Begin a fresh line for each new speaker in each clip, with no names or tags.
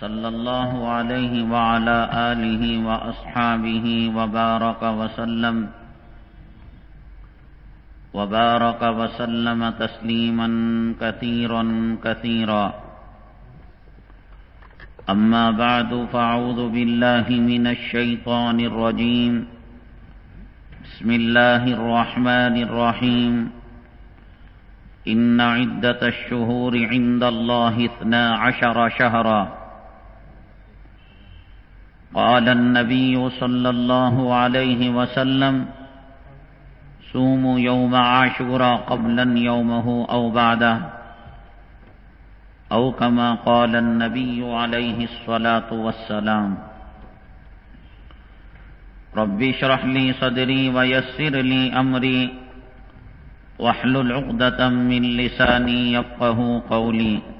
صلى الله عليه وعلى آله وأصحابه وبارك وسلم وبارك وسلم تسليما كثيرا كثيرا. أما بعد فأعوذ بالله من الشيطان الرجيم. بسم الله الرحمن الرحيم. إن عدة الشهور عند الله اثنا عشر شهرا. قال النبي صلى الله عليه وسلم سوموا يوم عاشورا قبلا يومه أو بعده. أو كما قال النبي عليه الصلاة والسلام رب اشرح لي صدري ويسر لي أمري واحلل عقدة من لساني يفقه قولي.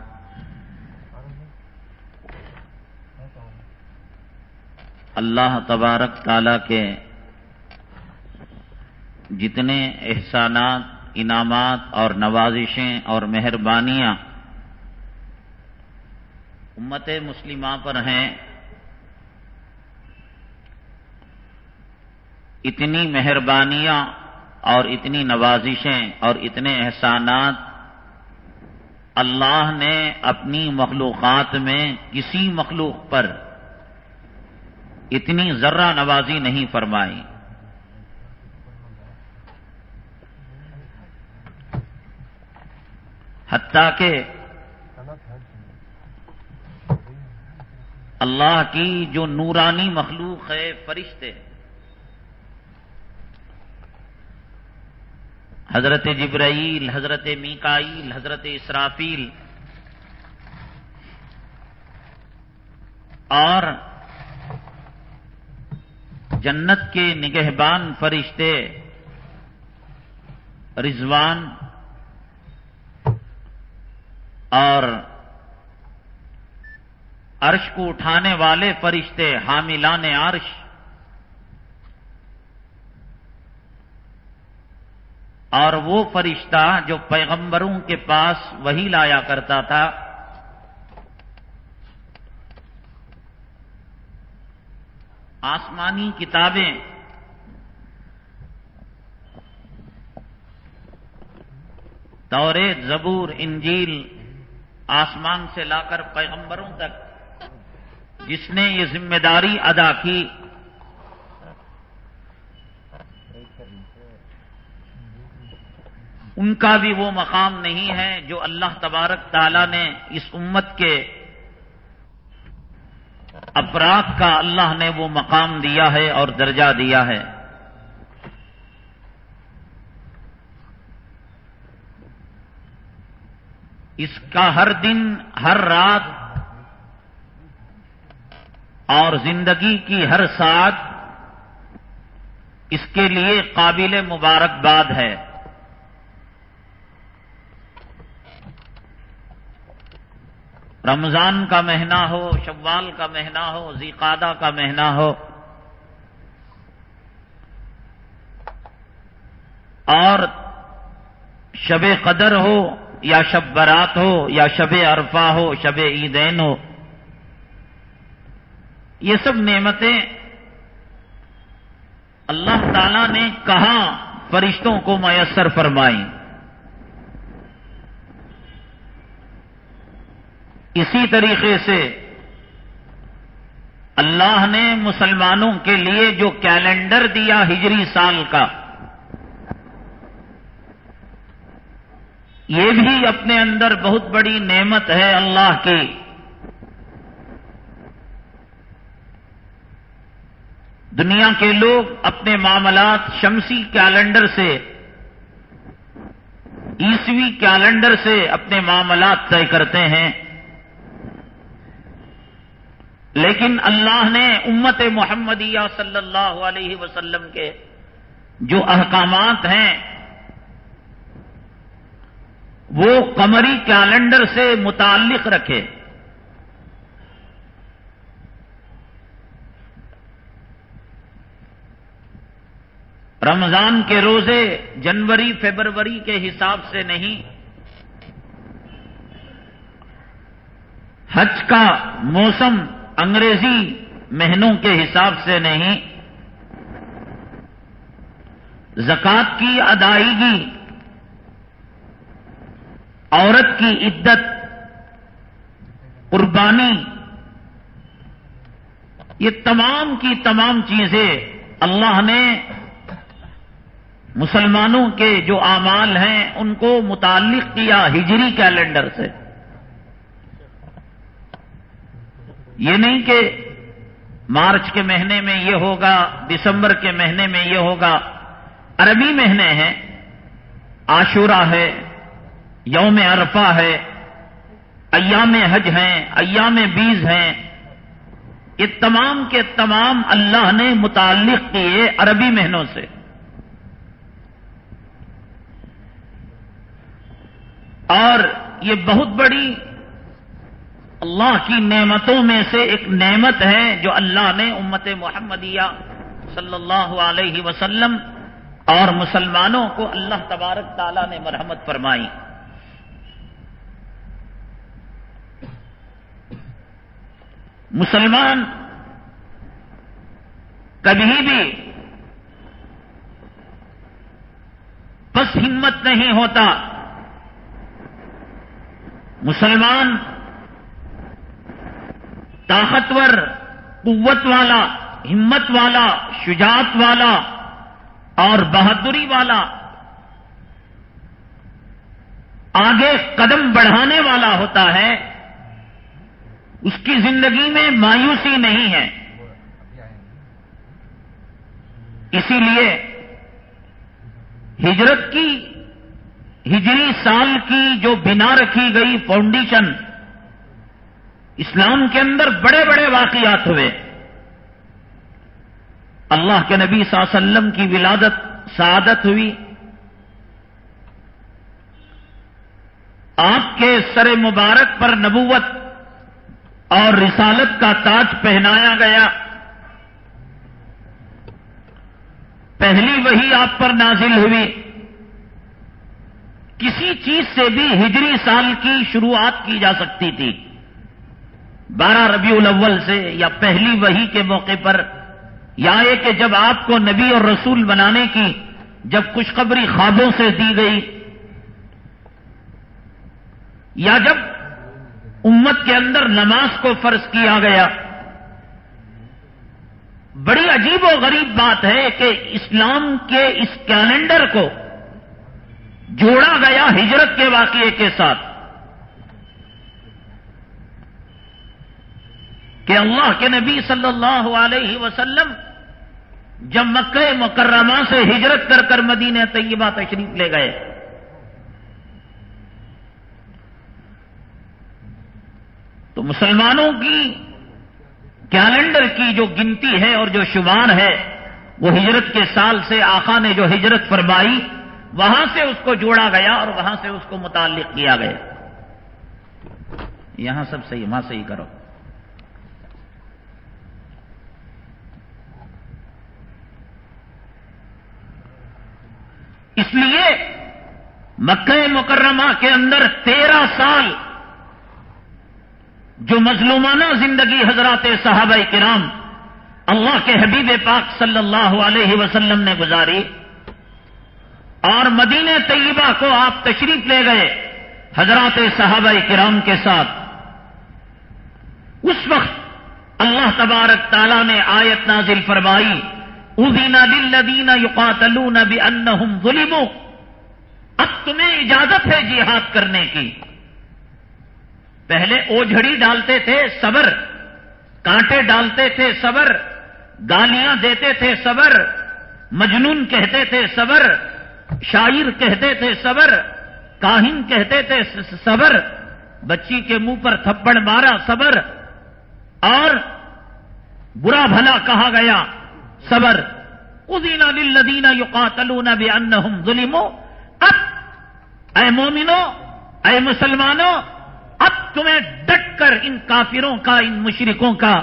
اللہ تبارک تعالی کے جتنے احسانات، انعامات اور نوازشیں اور مہربانیاں امت مسلمہ پر ہیں، اتنی مہربانیاں اور اتنی نوازشیں اور اتنے احسانات اللہ نے اپنی مخلوقات میں کسی مخلوق پر اتنی ذرہ نوازی نہیں فرمائی۔ حتیٰ کہ اللہ کی جو نورانی مخلوق ہے، فرشتے۔ حضرت جبرائیل، حضرت میکائیل، حضرت اسرافیل۔ اور جنت کے نگہبان فرشتے، رضوان اور عرش کو اٹھانے والے فرشتے، حاملان عرش۔ اور وہ فرشتہ جو پیغمبروں کے پاس وہی لایا کرتا تھا آسمانی کتابیں۔ توریت زبور، انجیل، آسمان سے لا کر پیغمبروں تک۔ جس نے یہ ذمہ داری ادا کی۔ ان کا بھی وہ مقام نہیں ہے جو اللہ تبارک تعالی نے اس امت کے افراد کا اللہ نے وہ مقام دیا ہے اور درجہ دیا ہے۔ اس کا ہر دن، ہر رات اور زندگی کی ہر ساتھ اس کے لیے قابل مبارکباد ہے۔ رمضان کا مہینہ ہو، شوال کا مہینہ ہو زیقادہ کا مہینہ ہو۔
اور شب قدر ہو یا شب برات ہو یا شب عرفہ ہو، شب عیدین ہو۔ یہ سب نعمتیں اللہ تعالی نے کہاں فرشتوں کو میسر فرمائی اسی طریقے سے اللہ نے مسلمانوں کے لیے جو کیلنڈر دیا ہجری سال کا، یہ بھی اپنے اندر بہت بڑی نعمت ہے اللہ کی۔ دنیا کے لوگ اپنے معاملات شمسی کیلنڈر سے، عیسوی کیلنڈر سے اپنے معاملات طے کرتے ہیں۔ لیکن اللہ نے امت محمدیہ صلی اللہ علیہ وسلم کے جو احکامات ہیں، وہ قمری کیلنڈر سے متعلق رکھے۔ رمضان کے روزے جنوری، فیبروری کے حساب سے نہیں۔ حج کا موسم انگریزی مہینوں کے حساب سے نہیں زکات کی ادائیگی، عورت کی عدت، قربانی، یہ تمام کی تمام چیزیں اللہ نے مسلمانوں کے جو اعمال ہیں ان کو متعلق کیا ہجری کیلنڈر سے۔ یہ نہیں کہ مارچ کے مہینے میں یہ ہوگا، دسمبر کے مہینے میں یہ ہوگا، عربی مہینے ہیں، عاشورہ ہے، یوم عرفہ ہے، ایام حج ہیں، ایام بیز ہیں، یہ تمام کے تمام اللہ نے متعلق کیے عربی مہینوں سے۔ اور یہ بہت بڑی اللہ کی نعمتوں میں سے ایک نعمت ہے جو اللہ نے امت محمدیہ صلی اللہ علیہ وسلم اور مسلمانوں کو اللہ تبارک تعالیٰ نے مرحمت فرمائی۔ مسلمان کبھی بھی بس ہمت نہیں ہوتا۔ مسلمان طاقتور، قوت والا، ہمت والا، شجاعت والا اور بہادری والا، آگے قدم بڑھانے والا ہوتا ہے، اس کی زندگی میں مایوسی نہیں ہے۔ اسی لیے ہجرت کی، ہجری سال کی جو بنا رکھی گئی فاؤنڈیشن اسلام کے اندر بڑے بڑے واقعات ہوئے۔ اللہ کے نبی صلی اللہ علیہ وسلم کی ولادت سعادت ہوئی۔ آپ کے سر مبارک پر نبوت اور رسالت کا تاج پہنایا گیا۔ پہلی وہی آپ پر نازل ہوئی۔ کسی چیز سے بھی ہجری سال کی شروعات کی جا سکتی تھی۔ بارہ ربیع الاول سے یا پہلی وہی کے موقع پر یا یہ کہ جب آپ کو نبی اور رسول بنانے کی جب خوشخبری خوابوں سے دی گئی یا جب امت کے اندر نماز کو فرض کیا گیا بڑی عجیب و غریب بات ہے کہ اسلام کے اس کیلنڈر کو جوڑا گیا ہجرت کے واقعے کے ساتھ کہ اللہ کے نبی صلی اللہ علیہ وسلم جب مکہ مکرمہ سے ہجرت کر کر مدینہ طیبہ تشریف لے گئے۔ تو مسلمانوں کی کیلنڈر کی جو گنتی ہے اور جو شمار ہے، وہ ہجرت کے سال سے آخا نے جو ہجرت فرمائی، وہاں سے اس کو جوڑا گیا اور وہاں سے اس کو متعلق کیا گیا۔ یہاں سب صحیح وہاں صحیح کرو۔ اس لیے مکہ مکرمہ کے اندر تیرہ سال جو مظلومانہ زندگی حضرات صحابہ کرام اللہ کے حبیب پاک صلی اللہ علیہ وسلم نے گزاری اور مدین طیبہ کو آپ تشریف لے گئے حضرات صحابہ کرام کے ساتھ۔ اس وقت اللہ تبارک تعالیٰ نے آیت نازل فرمائی۔ ادینا للذین یقاتلون بانہم ظلموا اب تمہیں اجازت ہے جہاد کرنے کی۔ پہلے اوجھڑی ڈالتے تھے صبر، کانٹے ڈالتے تھے صبر، گالیاں دیتے تھے صبر، مجنون کہتے تھے صبر، شاعر کہتے تھے صبر، کاہن کہتے تھے صبر، بچی کے منہ پر تھپڑ مارا صبر، اور برا بھلا کہا گیا۔ صبر۔ ادین للذین یقاتلون بانہم ظلموا۔ اب، اے مومنو، اے مسلمانوں اب تمہیں ڈٹ کر ان کافروں کا، ان مشرکوں کا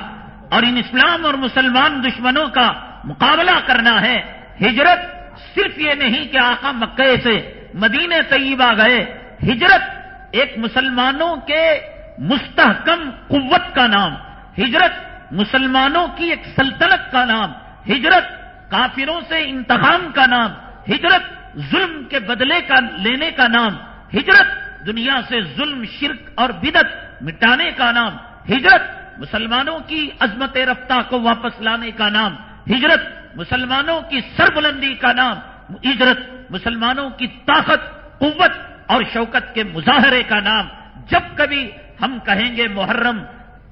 اور ان اسلام اور مسلمان دشمنوں کا مقابلہ کرنا ہے۔ ہجرت صرف یہ نہیں کہ آقا مکے سے مدینہ طیبہ گئے۔ ہجرت ایک مسلمانوں کے مستحکم قوت کا نام۔ ہجرت مسلمانوں کی ایک سلطنت کا نام۔ ہجرت کافروں سے انتخاب کا نام، ہجرت ظلم کے بدلے کا لینے کا نام، ہجرت دنیا سے ظلم، شرک اور بدت مٹانے کا نام، ہجرت مسلمانوں کی عظمت رفتہ کو واپس لانے کا نام، ہجرت مسلمانوں کی سربلندی کا نام، ہجرت مسلمانوں کی طاقت، قوت اور شوکت کے مظاہرے کا نام۔ جب کبھی ہم کہیں گے محرم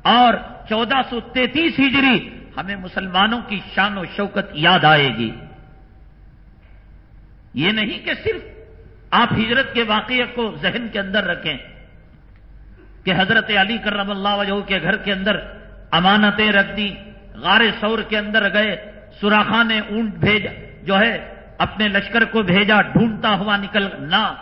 اور چودہ سو تینتیس ہجری ہمیں مسلمانوں کی شان و شوکت یاد آئے گی۔ یہ نہیں کہ صرف آپ ہجرت کے واقعے کو ذہن کے اندر رکھیں کہ حضرت علی کرم اللہ وجہ کے گھر کے اندر امانتیں رکھ دی، غار سور کے اندر گئے سوراخا نے اونٹ بھیجا، جو ہے، اپنے لشکر کو بھیجا، ڈھونڈتا ہوا نکل، نہ۔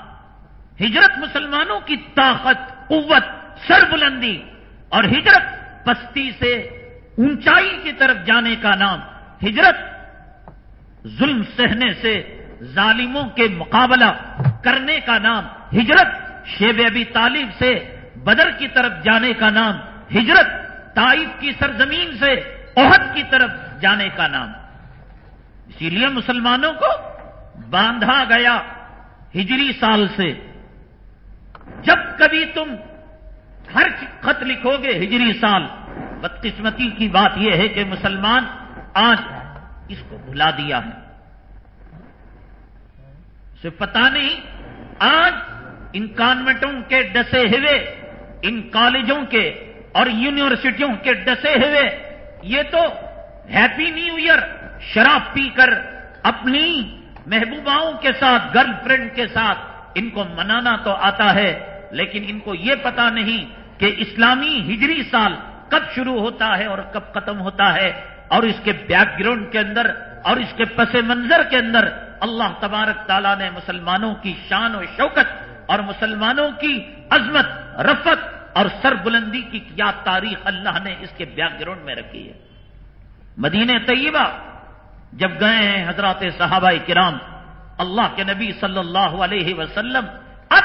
ہجرت مسلمانوں کی طاقت، قوت سر بلندی اور ہجرت پستی سے اونچائی کی طرف جانے کا نام ہجرت، ظلم سہنے سے ظالموں کے مقابلہ کرنے کا نام ہجرت، شیب ابی طالب سے بدر کی طرف جانے کا نام ہجرت تائف کی سرزمین سے عہد کی طرف جانے کا نام۔ اسی لیے مسلمانوں کو باندھا گیا ہجری سال سے۔ جب کبھی تم ہر خط لکھو گے ہجری سال بدقسمتی کی بات یہ ہے کہ مسلمان آج اس کو بھلا دیا ہے۔ اسے پتا نہیں آج ان کانوینٹوں کے ڈسے ہوئے، ان کالجوں کے اور یونیورسٹیوں کے ڈسے ہوئے، یہ تو ہیپی نیو ایئر شراب پی کر اپنی محبوباؤں کے ساتھ گرل فرینڈ کے ساتھ ان کو منانا تو آتا ہے، لیکن ان کو یہ پتا نہیں کہ اسلامی ہجری سال کب شروع ہوتا ہے اور کب ختم ہوتا ہے اور اس کے بیک گراؤنڈ کے اندر اور اس کے پس منظر کے اندر اللہ تبارک تعالیٰ نے مسلمانوں کی شان و شوکت اور مسلمانوں کی عظمت، رفت اور سر بلندی کی کیا تاریخ اللہ نے اس کے بیک گراؤنڈ میں رکھی ہے۔ مدینہ طیبہ جب گئے ہیں حضرات صحابہ کرام، اللہ کے نبی صلی اللہ علیہ وسلم، اب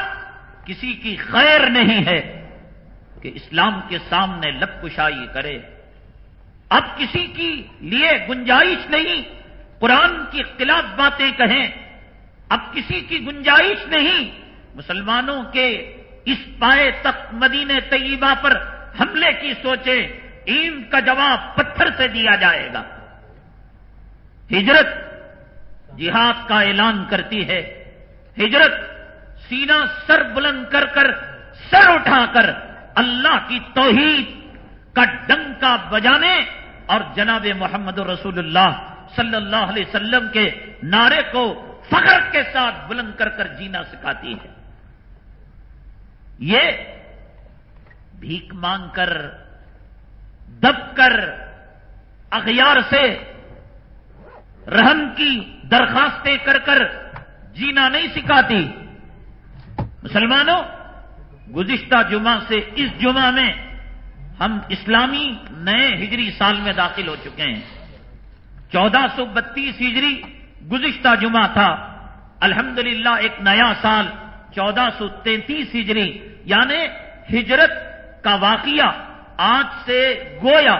کسی کی خیر نہیں ہے۔ کہ اسلام کے سامنے لب کشائی کرے۔ اب کسی کی لیے گنجائش نہیں، قرآن کی خلاف باتیں کہیں۔ اب کسی کی گنجائش نہیں، مسلمانوں کے اس پائے تک مدینہ طیبہ پر حملے کی سوچیں این کا جواب پتھر سے دیا جائے گا۔ ہجرت جہاد کا اعلان کرتی ہے۔ ہجرت سینہ سر بلند کر کر سر اٹھا کر اللہ کی توحید کا ڈنکا بجانے اور جناب محمد رسول اللہ صلی اللہ علیہ وسلم کے نعرے کو فخر کے ساتھ بلند کر کر جینا سکھاتی ہے۔ یہ بھیک مانگ کر، دب کر، اغیار سے رحم کی درخواستیں کر کر جینا نہیں سکھاتی۔ مسلمانوں گزشتہ جمعہ سے اس جمعہ میں ہم اسلامی نئے ہجری سال میں داخل ہو چکے ہیں۔ چودہ سو بتیس ہجری گزشتہ جمعہ تھا۔ الحمدللہ ایک نیا سال، چودہ سو تینتیس ہجری۔ یعنی ہجرت کا واقعہ آج سے گویا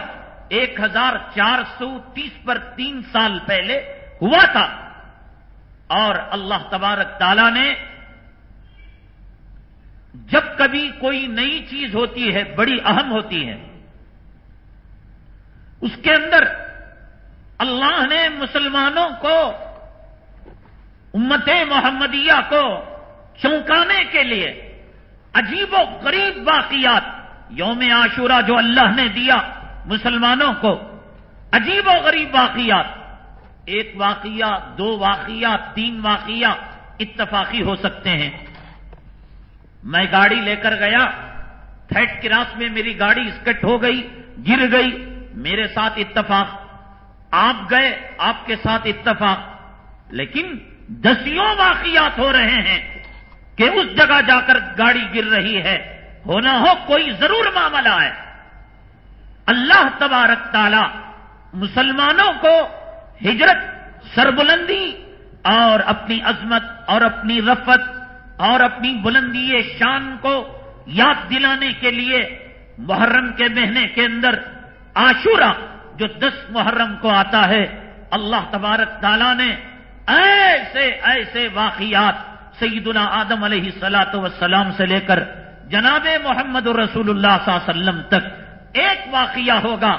ایک ہزار چار سو تیس پر تین سال پہلے ہوا تھا۔ اور اللہ تبارک تعالی نے جب کبھی کوئی نئی چیز ہوتی ہے، بڑی اہم ہوتی ہے، اس کے اندر اللہ نے مسلمانوں کو، امت محمدیہ کو چونکانے کے لیے عجیب و غریب واقعات یوم عاشورہ جو اللہ نے دیا مسلمانوں کو، عجیب و غریب واقعات، ایک واقعہ، دو واقعات، تین واقعہ اتفاقی ہو سکتے ہیں۔ میں گاڑی لے کر گیا تھرڈ کراس میں میری گاڑی اسکٹ ہو گئی، گر گئی، میرے ساتھ اتفاق۔ آپ گئے، آپ کے ساتھ اتفاق۔ لیکن دسیوں واقعات ہو رہے ہیں کہ اس جگہ جا کر گاڑی گر رہی ہے۔ ہونا ہو، کوئی ضرور معاملہ ہے۔ اللہ تبارک تعالی مسلمانوں کو ہجرت، سربلندی اور اپنی عظمت اور اپنی رفت اور اپنی بلندی شان کو یاد دلانے کے لیے محرم کے مہینے کے اندر آشورہ جو دس محرم کو آتا ہے، اللہ تبارک تعالیٰ نے ایسے ایسے واقعات سیدنا آدم علیہ سلاۃ وسلام سے لے کر جناب محمد رسول اللہ صلی اللہ علیہ وسلم تک ایک واقعہ ہوگا۔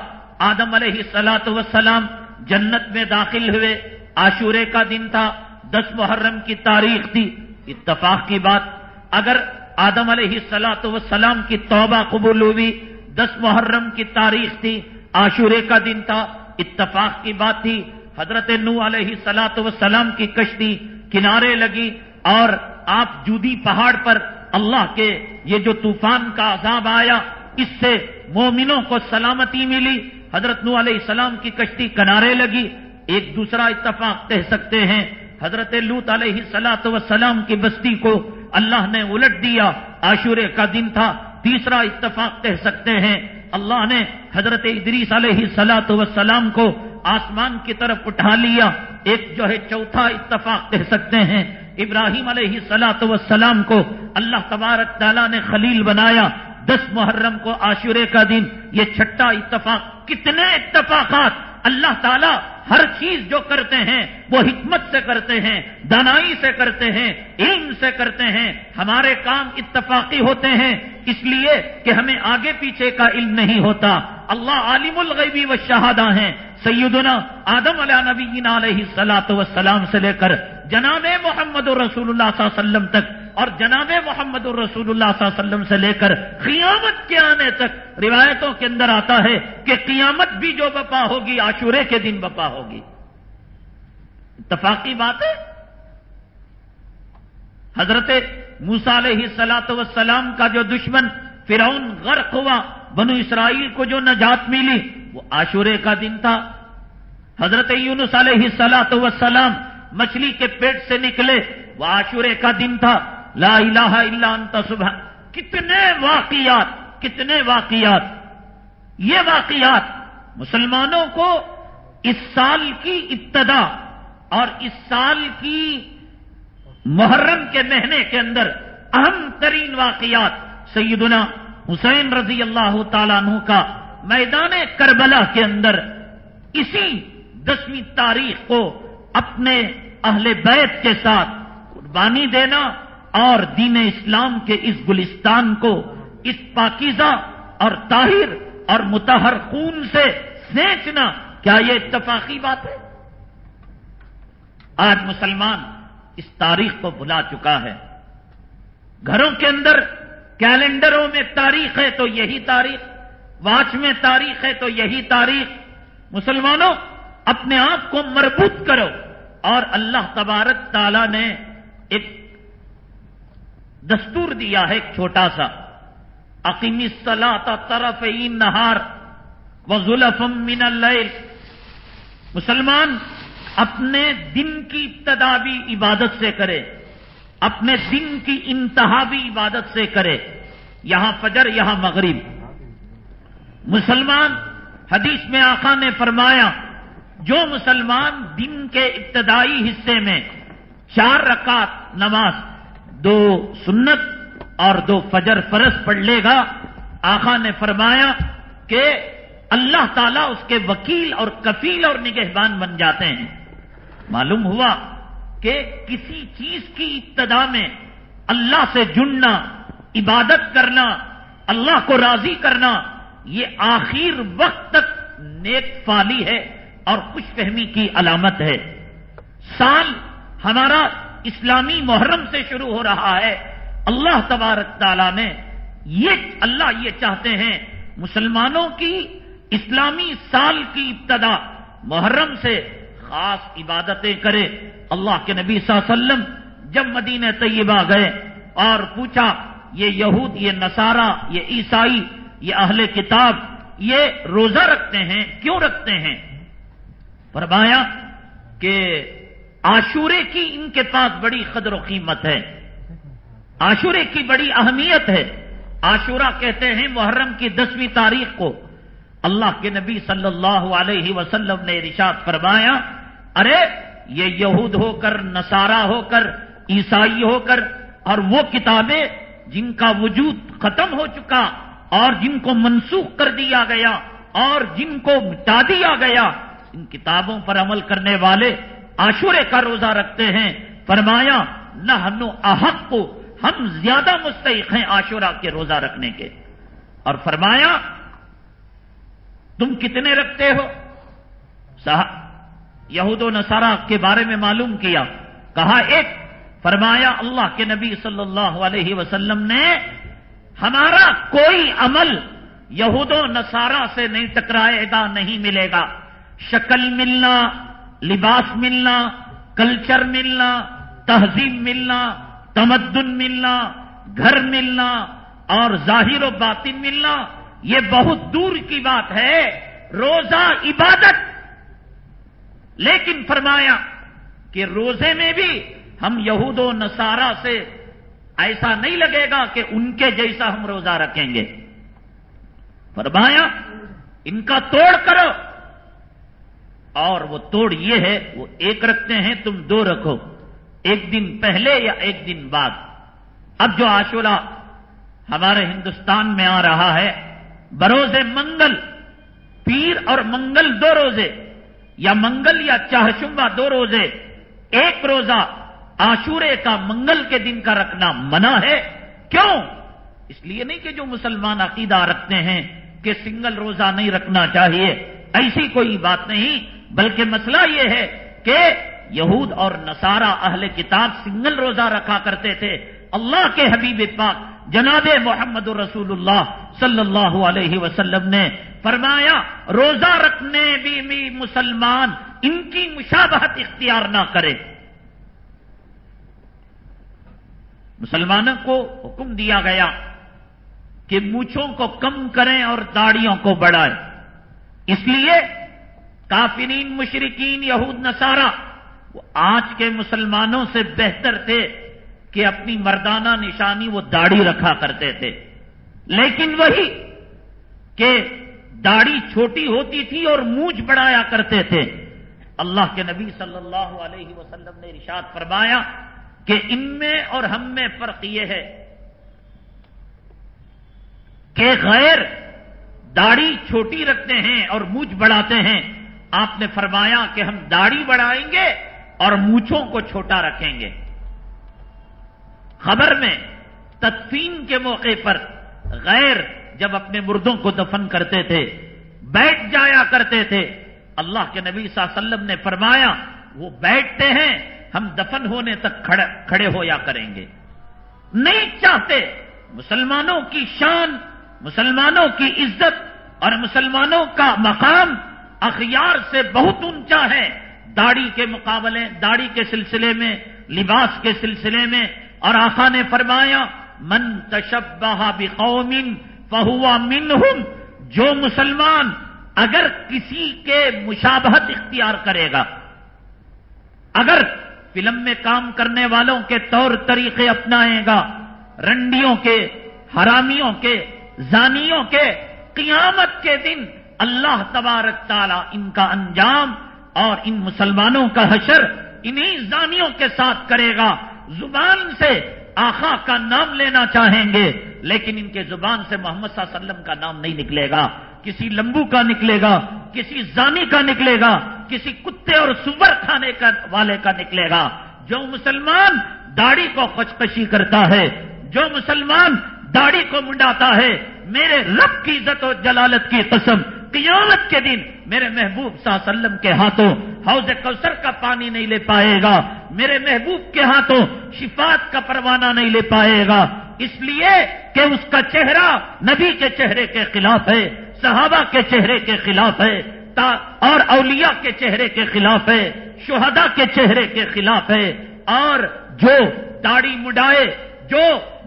آدم علیہ سلاۃ وسلام جنت میں داخل ہوئے عاشورے کا دن تھا، دس محرم کی تاریخ تھی۔ اتفاق کی بات، اگر آدم علیہ سلاۃ وسلام کی توبہ قبول ہوئی، دس محرم کی تاریخ تھی، عاشورے کا دن تھا، اتفاق کی بات تھی، حضرت نو علیہ سلاۃ وسلام کی کشتی کنارے لگی اور آپ جودی پہاڑ پر اللہ کے یہ جو طوفان کا عذاب آیا، اس سے مومنوں کو سلامتی ملی۔ حضرت نو علیہ السلام کی کشتی کنارے لگی، ایک دوسرا اتفاق کہہ سکتے ہیں حضرت لوت علیہ سلاۃ وسلام کی بستی کو اللہ نے الٹ دیا۔ عاشورے کا دن تھا۔ تیسرا اتفاق کہہ سکتے ہیں۔ اللہ نے حضرت ادریس علیہ سلاۃ وسلام کو آسمان کی طرف اٹھا لیا۔ ایک جو ہے چوتھا اتفاق کہہ سکتے ہیں۔ ابراہیم علیہ سلاۃ وسلام کو اللہ تبارک تعالیٰ نے خلیل بنایا۔ دس محرم کو عاشورے کا دن۔ یہ چھٹا اتفاق۔ کتنے اتفاقات! اللہ تعالیٰ ہر چیز جو کرتے ہیں، وہ حکمت سے کرتے ہیں، دانائی سے کرتے ہیں، علم سے کرتے ہیں، ہمارے کام اتفاقی ہوتے ہیں، اس لیے کہ ہمیں آگے پیچھے کا علم نہیں ہوتا۔ اللہ عالم الغیبی و شہادہ ہیں۔ سیدنا آدم علیہ نبی علیہ سلاۃ وسلام سے لے کر جناب محمد رسول اللہ صلی اللہ علیہ وسلم تک اور جناب محمد الرسول اللہ صلی اللہ علیہ وسلم سے لے کر قیامت کے آنے تک روایتوں کے اندر آتا ہے کہ قیامت بھی جو بپا ہوگی آشورے کے دن بپا ہوگی۔ اتفاقی بات ہے۔ حضرت موسا علیہ سلاۃ وسلام کا جو دشمن فرعون غرق ہوا، بنو اسرائیل کو جو نجات ملی، وہ آشورے کا دن تھا۔ حضرت یونس علیہ سلاۃ وسلام مچھلی کے پیٹ سے نکلے، وہ آشورے کا دن تھا۔ لا الہ الا انت صبح کتنے واقعات کتنے واقعات، یہ واقعات مسلمانوں کو اس سال کی ابتدا اور اس سال کی محرم کے مہینے کے اندر اہم ترین واقعات سیدنا حسین رضی اللہ تعالیٰ عنہ کا میدان کربلا کے اندر اسی دسویں تاریخ کو اپنے اہل بیت کے ساتھ قربانی دینا اور دین اسلام کے اس گلستان کو اس پاکیزہ اور طاہر اور متحر خون سے سینچنا، کیا یہ اتفاقی بات ہے؟ آج مسلمان اس تاریخ کو بلا چکا ہے۔ گھروں کے اندر کیلنڈروں میں تاریخ ہے تو یہی تاریخ، واچ میں تاریخ ہے تو یہی تاریخ۔ مسلمانوں، اپنے آپ کو مربوط کرو۔ اور اللہ تبارک تعالی نے ایک دستور دیا ہے ایک چھوٹا سا عقیمی سلا طرف نہار و ظلفم من اللیل۔ مسلمان اپنے دن کی ابتدابی عبادت سے کرے، اپنے دن کی انتہابی عبادت سے کرے، یہاں فجر، یہاں مغرب۔ مسلمان، حدیث میں آقا نے فرمایا، جو مسلمان دن کے ابتدائی حصے میں چار رکعت نماز دو سنت اور دو فجر فرض پڑھ لے گا۔ آخا نے فرمایا کہ اللہ تعالیٰ اس کے وکیل اور کفیل اور نگہبان بن جاتے ہیں۔ معلوم ہوا کہ کسی چیز کی ابتدا میں اللہ سے جڑنا، عبادت کرنا، اللہ کو راضی کرنا، یہ آخر وقت تک نیک فالی ہے اور خوش فہمی کی علامت ہے۔ سال ہمارا اسلامی محرم سے شروع ہو رہا ہے۔ اللہ تبارک تعالیٰ نے یہ، اللہ یہ چاہتے ہیں، مسلمانوں کی اسلامی سال کی ابتدا محرم سے خاص عبادتیں کرے۔ اللہ کے نبی صلی اللہ علیہ وسلم جب مدینہ طیبہ گئے اور پوچھا، یہ یہود، یہ نصارہ، یہ عیسائی، یہ اہل کتاب، یہ روزہ رکھتے ہیں، کیوں رکھتے ہیں؟ فرمایا کہ آشورے کی ان کے پاس بڑی قدر و قیمت ہے۔ آشورے کی بڑی اہمیت ہے۔ آشورہ کہتے ہیں محرم کی دسویں تاریخ کو۔ اللہ کے نبی صلی اللہ علیہ وسلم نے رشاد فرمایا، ارے، یہ یہود ہو کر، نصارہ ہو کر، عیسائی ہو کر، اور وہ کتابیں جن کا وجود ختم ہو چکا اور جن کو منسوخ کر دیا گیا اور جن کو مٹا دیا گیا، ان کتابوں پر عمل کرنے والے آشورے کا روزہ رکھتے ہیں۔ فرمایا نہ احق کو ہم زیادہ مستحق ہیں عاشورہ کے روزہ رکھنے کے۔ اور فرمایا، تم کتنے رکھتے ہو؟ صاحب یہود و نصارہ کے بارے میں معلوم کیا۔ کہا ایک، فرمایا، اللہ کے نبی صلی اللہ علیہ وسلم نے ہمارا کوئی عمل یہود و نصارہ سے نہیں، ٹکرائے گا، نہیں ملے گا۔ شکل ملنا لباس ملنا، کلچر ملنا، تہذیب ملنا، تمدن ملنا، گھر ملنا، اور ظاہر و باطن ملنا، یہ بہت دور کی بات ہے، روزہ عبادت۔ لیکن فرمایا کہ روزے میں بھی ہم یہود و نصارہ سے ایسا نہیں لگے گا کہ ان کے جیسا ہم روزہ رکھیں گے۔ فرمایا، ان کا توڑ کرو۔ اور وہ توڑ یہ ہے، وہ ایک رکھتے ہیں، تم دو رکھو۔ ایک دن پہلے یا ایک دن بعد۔ اب جو آشورہ ہمارے ہندوستان میں آ رہا ہے، بروز منگل، پیر اور منگل دو روزے، یا منگل یا چاہشمبا دو روزے، ایک روزہ آشورے کا منگل کے دن کا رکھنا منع ہے۔ کیوں؟ اس لیے نہیں کہ جو مسلمان عقیدہ رکھتے ہیں کہ سنگل روزہ نہیں رکھنا چاہیے، ایسی کوئی بات نہیں۔ بلکہ مسئلہ یہ ہے کہ یہود اور نصارہ اہل کتاب سنگل روزہ رکھا کرتے تھے۔ اللہ کے حبیب پاک جناب محمد رسول اللہ صلی اللہ علیہ وسلم نے فرمایا، روزہ رکھنے بھی مسلمان ان کی مشابہت اختیار نہ کرے۔ مسلمانوں کو حکم دیا گیا کہ مونچھوں کو کم کریں اور داڑیوں کو بڑھائیں۔ اس لیے کافرین مشرقین یہود، نصارہ، وہ آج کے مسلمانوں سے بہتر تھے کہ اپنی مردانہ نشانی وہ داڑھی رکھا کرتے تھے۔ لیکن وہی کہ داڑھی چھوٹی ہوتی تھی اور مونچھ بڑھایا کرتے تھے۔ اللہ کے نبی صلی اللہ علیہ وسلم نے رشاد فرمایا کہ ان میں اور ہم میں فرق یہ ہے کہ غیر داڑھی چھوٹی رکھتے ہیں اور مونچھ بڑھاتے ہیں۔ آپ نے فرمایا کہ ہم داڑھی بڑھائیں گے اور مونچھوں کو چھوٹا رکھیں گے۔ خبر میں تدفین کے موقع پر غیر جب اپنے مردوں کو دفن کرتے تھے، بیٹھ جایا کرتے تھے، اللہ کے نبی صلی اللہ علیہ وسلم نے فرمایا، وہ بیٹھتے ہیں، ہم دفن ہونے تک کھڑے ہو یا کریں گے۔ نہیں چاہتے، مسلمانوں کی شان، مسلمانوں کی عزت اور مسلمانوں کا مقام اخیار سے بہت اونچا ہے۔ داڑھی کے مقابلے، داڑھی کے سلسلے میں، لباس کے سلسلے میں۔ اور آقا نے فرمایا، من تشبہ بقوم فہوا منہم جو مسلمان اگر کسی کے مشابہت اختیار کرے گا، اگر فلم میں کام کرنے والوں کے طور طریقے اپنائے گا، رنڈیوں کے، حرامیوں کے، زانیوں کے، قیامت کے دن اللہ تبارک تعالی ان کا انجام اور ان مسلمانوں کا حشر انہی زانیوں کے ساتھ کرے گا۔ زبان سے آخا کا نام لینا چاہیں گے، لیکن ان کے زبان سے محمد صلی اللہ علیہ وسلم کا نام نہیں نکلے گا۔ کسی لمبو کا نکلے گا، کسی زانی کا نکلے گا، کسی کتے اور سور کھانے کا والے کا نکلے گا۔ جو مسلمان داڑھی کو خچکشی کرتا ہے، جو مسلمان داڑھی کو منڈاتا ہے، میرے رب کی عزت و جلالت کی قسم قیامت کے دن میرے محبوب صلی اللہ علیہ وسلم کے ہاتھوں حوض کوثر کا پانی نہیں لے پائے گا، میرے محبوب کے ہاتھوں شفات کا پروانہ نہیں لے پائے گا۔ اس لیے کہ اس کا چہرہ نبی کے چہرے کے خلاف ہے، صحابہ کے چہرے کے خلاف ہے اور اولیاء کے چہرے کے خلاف ہے شہدا کے چہرے کے خلاف ہے۔ اور جو داڑھی مڈائے، جو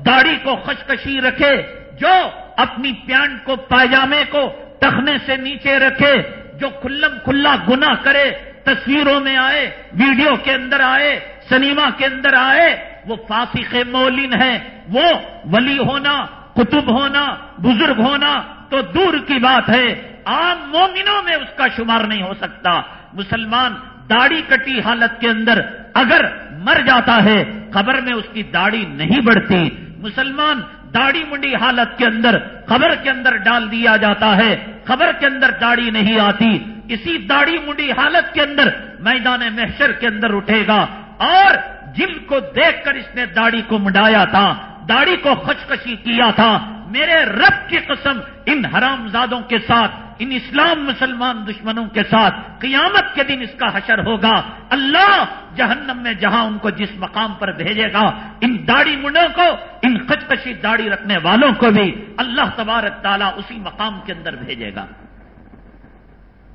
داڑھی کو خشکشی رکھے، جو اپنی پینٹ کو، پائجامے کو ٹخنے سے نیچے رکھے، جو کھلم کھلا گنا کرے، تصویروں میں آئے، ویڈیو کے اندر آئے، سنیما کے اندر آئے، وہ فاسق مولن ہے وہ ولی ہونا کتب ہونا، بزرگ ہونا تو دور کی بات ہے۔ عام مومنوں میں اس کا شمار نہیں ہو سکتا۔ مسلمان داڑھی کٹی حالت کے اندر اگر مر جاتا ہے خبر میں اس کی داڑھی نہیں بڑھتی۔ مسلمان داڑھی منڈی حالت کے اندر خبر کے اندر ڈال دیا جاتا ہے۔ خبر کے اندر داڑھی نہیں آتی۔ اسی داڑھی منڈی حالت کے اندر میدان محشر کے اندر اٹھے گا اور جن کو دیکھ کر اس نے داڑھی کو منڈایا تھا داڑھی کو خچکشی کیا تھا۔ میرے رب کی قسم ان حرام زادوں کے ساتھ، ان اسلام مسلمان دشمنوں کے ساتھ قیامت کے دن اس کا حشر ہوگا۔ اللہ جہنم میں جہاں ان کو جس مقام پر بھیجے گا، ان داڑھی منڈوں کو، ان خچکشی داڑھی رکھنے والوں کو بھی اللہ تبارک تعالیٰ اسی مقام کے اندر بھیجے گا۔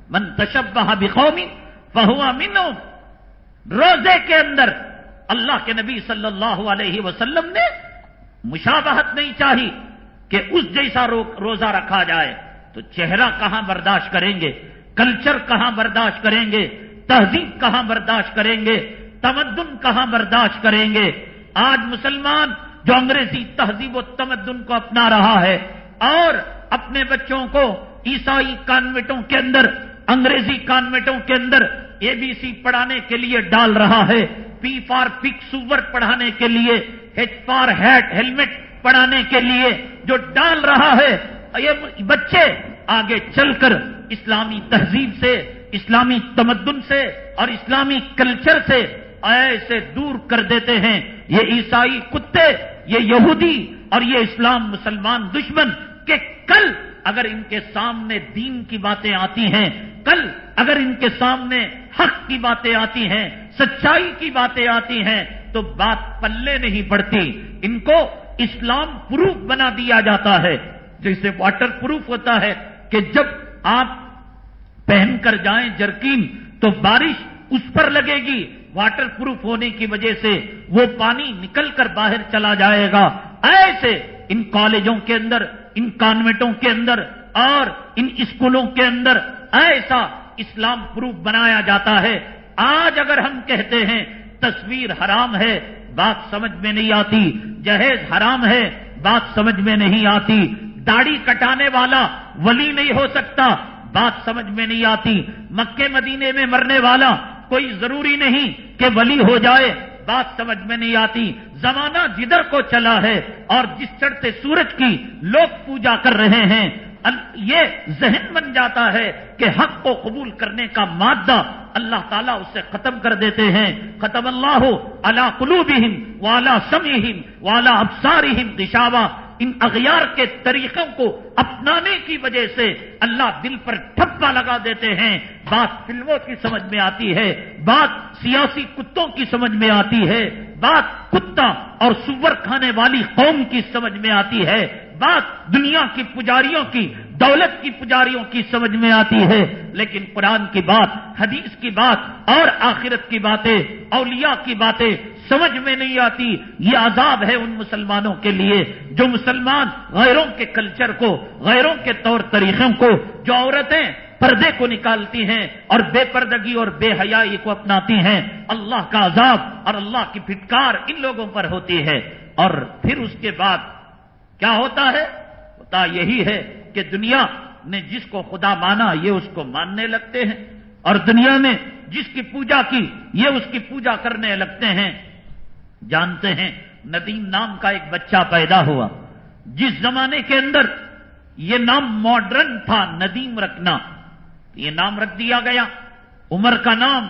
من تشبہ بقومی فہوا منو۔ روزے کے اندر اللہ کے نبی صلی اللہ علیہ وسلم نے مشابہت نہیں چاہی کہ اس جیسا روزہ رکھا جائے، تو چہرہ کہاں برداشت کریں گے؟ کلچر کہاں برداشت کریں گے؟ تہذیب کہاں برداشت کریں گے؟ تمدن کہاں برداشت کریں گے؟ آج مسلمان جو انگریزی تہذیب و تمدن کو اپنا رہا ہے، اور اپنے بچوں کو عیسائی کانوینٹوں کے اندر، انگریزی کانوینٹوں کے اندر اے بی سی پڑھانے کے لیے ڈال رہا ہے پی فار پک سور پڑھانے کے لیے، ایچ فار ہیٹ ہیلمٹ پڑھانے کے لیے جو ڈال رہا ہے، یہ بچے آگے چل کر اسلامی تہذیب سے، اسلامی تمدن سے اور اسلامی کلچر سے ایسے دور کر دیتے ہیں۔ یہ عیسائی کتے، یہ یہودی اور یہ اسلام مسلمان دشمن کہ کل اگر ان کے سامنے دین کی باتیں آتی ہیں، کل اگر ان کے سامنے حق کی باتیں آتی ہیں سچائی کی باتیں آتی ہیں تو بات پلے نہیں پڑتی۔ ان کو اسلام پروف بنا دیا جاتا ہے۔ جیسے واٹر پروف ہوتا ہے کہ جب آپ پہن کر جائیں جرکین تو بارش اس پر لگے گی۔ واٹر پروف ہونے کی وجہ سے وہ پانی نکل کر باہر چلا جائے گا۔ ایسے ان کالجوں کے اندر، ان کانوینٹوں کے اندر اور ان اسکولوں کے اندر ایسا اسلام پروف بنایا جاتا ہے۔ آج اگر ہم کہتے ہیں تصویر حرام ہے، بات سمجھ میں نہیں آتی، جہیز حرام ہے، بات سمجھ میں نہیں آتی، داڑھی کٹانے والا ولی نہیں ہو سکتا، بات سمجھ میں نہیں آتی مکے مدینے میں مرنے والا کوئی ضروری نہیں کہ ولی ہو جائے، بات سمجھ میں نہیں آتی، زمانہ جدھر کو چلا ہے اور جس چڑھتے سورج کی لوگ پوجا کر رہے ہیں یہ ذہن بن جاتا ہے کہ حق کو قبول کرنے کا مادہ اللہ تعالیٰ اسے ختم کر دیتے ہیں۔ ختم اللہ اللہ قلوبہم والا سمیہم والا ابسارہم دشاوا ان اغیار کے طریقوں کو اپنانے کی وجہ سے اللہ دل پر ٹھپا لگا دیتے ہیں۔ بات فلموں کی سمجھ میں آتی ہے، بات سیاسی کتوں کی سمجھ میں آتی ہے، بات کتا اور سور کھانے والی قوم کی سمجھ میں آتی ہے۔ بات دنیا کی پجاریوں کی، دولت کی پجاریوں کی سمجھ میں آتی ہے۔ لیکن قرآن کی بات، حدیث کی بات اور آخرت کی باتیں، اولیاء کی باتیں سمجھ میں نہیں آتی۔ یہ عذاب ہے ان مسلمانوں کے لیے جو مسلمان غیروں کے کلچر کو، غیروں کے طور طریقوں کو، جو عورتیں پردے کو نکالتی ہیں اور بے پردگی اور بے حیائی کو اپناتی ہیں۔ اللہ کا عذاب اور اللہ کی پھٹکار ان لوگوں پر ہوتی ہے۔ اور پھر اس کے بعد کیا ہوتا ہے؟ ہوتا یہی ہے کہ دنیا نے جس کو خدا مانا یہ اس کو ماننے لگتے ہیں اور دنیا میں جس کی پوجا کی یہ اس کی پوجا کرنے لگتے ہیں۔ جانتے ہیں ندیم نام کا ایک بچہ پیدا ہوا۔ جس زمانے کے اندر یہ نام ماڈرن تھا، ندیم رکھنا۔ یہ نام رکھ دیا گیا۔ عمر کا نام،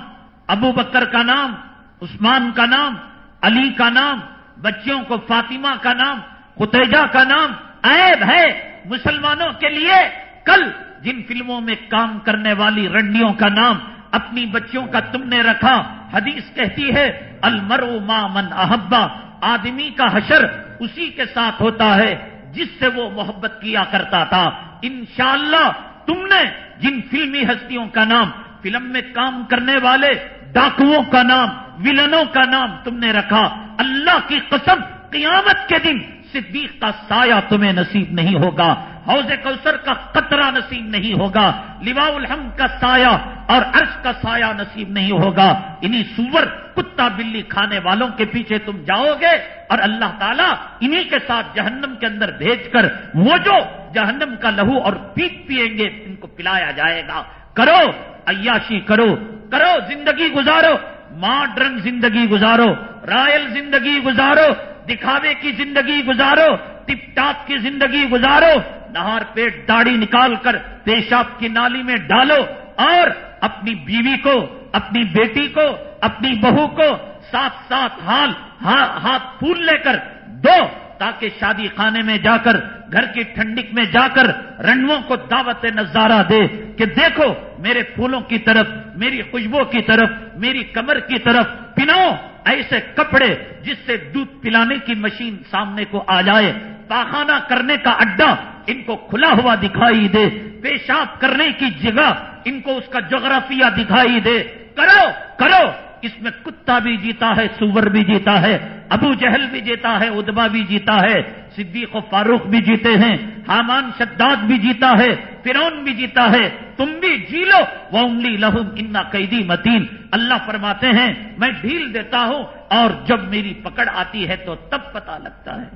ابو بکر کا نام، عثمان کا نام، علی کا نام بچوں کو فاطمہ کا نام خطیجہ کا نام عیب ہے مسلمانوں کے لیے۔ کل جن فلموں میں کام کرنے والی رنڈیوں کا نام اپنی بچوں کا تم نے رکھا، حدیث کہتی ہے المرو ما من احبا آدمی کا حشر اسی کے ساتھ ہوتا ہے جس سے وہ محبت کیا کرتا تھا۔ انشاءاللہ تم نے جن فلمی ہستیوں کا نام، فلم میں کام کرنے والے ڈاکوؤں کا نام ولنوں کا نام تم نے رکھا۔ اللہ کی قسم، قیامت کے دن صدیق کا سایہ تمہیں نصیب نہیں ہوگا، حوض کوثر کا قطرہ نصیب نہیں ہوگا لوا الحم کا سایہ اور عرش کا سایہ نصیب نہیں ہوگا۔ انہی سور کتا بلی کھانے والوں کے پیچھے تم جاؤ گے اور اللہ تعالیٰ انہی کے ساتھ جہنم کے اندر بھیج کر وہ جو جہنم کا لہو اور پیپ پیئیں گے، ان کو پلایا جائے گا۔ کرو، عیاشی کرو کرو زندگی گزارو، ماڈرن زندگی گزارو، رائل زندگی گزارو دکھاوے کی زندگی گزارو، ٹپ ٹاپ کی زندگی گزارو، نہار پیٹ داڑھی نکال کر پیشاب کی نالی میں ڈالو اور اپنی بیوی کو، اپنی بیٹی کو، اپنی بہو کو ساتھ ساتھ حال ہاتھ پھول لے کر دو تاکہ شادی خانے میں جا کر، گھر کی ٹھنڈک میں جا کر رنڈوں کو دعوت نظارہ دے کہ دیکھو میرے پھولوں کی طرف، میری خوشبو کی طرف، میری کمر کی طرف پناؤ ایسے کپڑے جس سے دودھ پلانے کی مشین سامنے کو آ جائے، پاخانہ کرنے کا اڈا ان کو کھلا ہوا دکھائی دے، پیشاب کرنے کی جگہ ان کو اس کا جغرافیہ دکھائی دے۔ کرو کرو اس میں کتا بھی جیتا ہے، سور بھی جیتا ہے، ابو جہل بھی جیتا ہے ادبا بھی جیتا ہے، صدیق و فاروق بھی جیتے ہیں، حامان شداد بھی جیتا ہے فرون بھی جیتا ہے، تم بھی جی لو وہ انگلی لہم انا قیدی متین اللہ فرماتے ہیں، میں ڈھیل دیتا ہوں اور جب میری پکڑ آتی ہے تو تب پتا لگتا ہے۔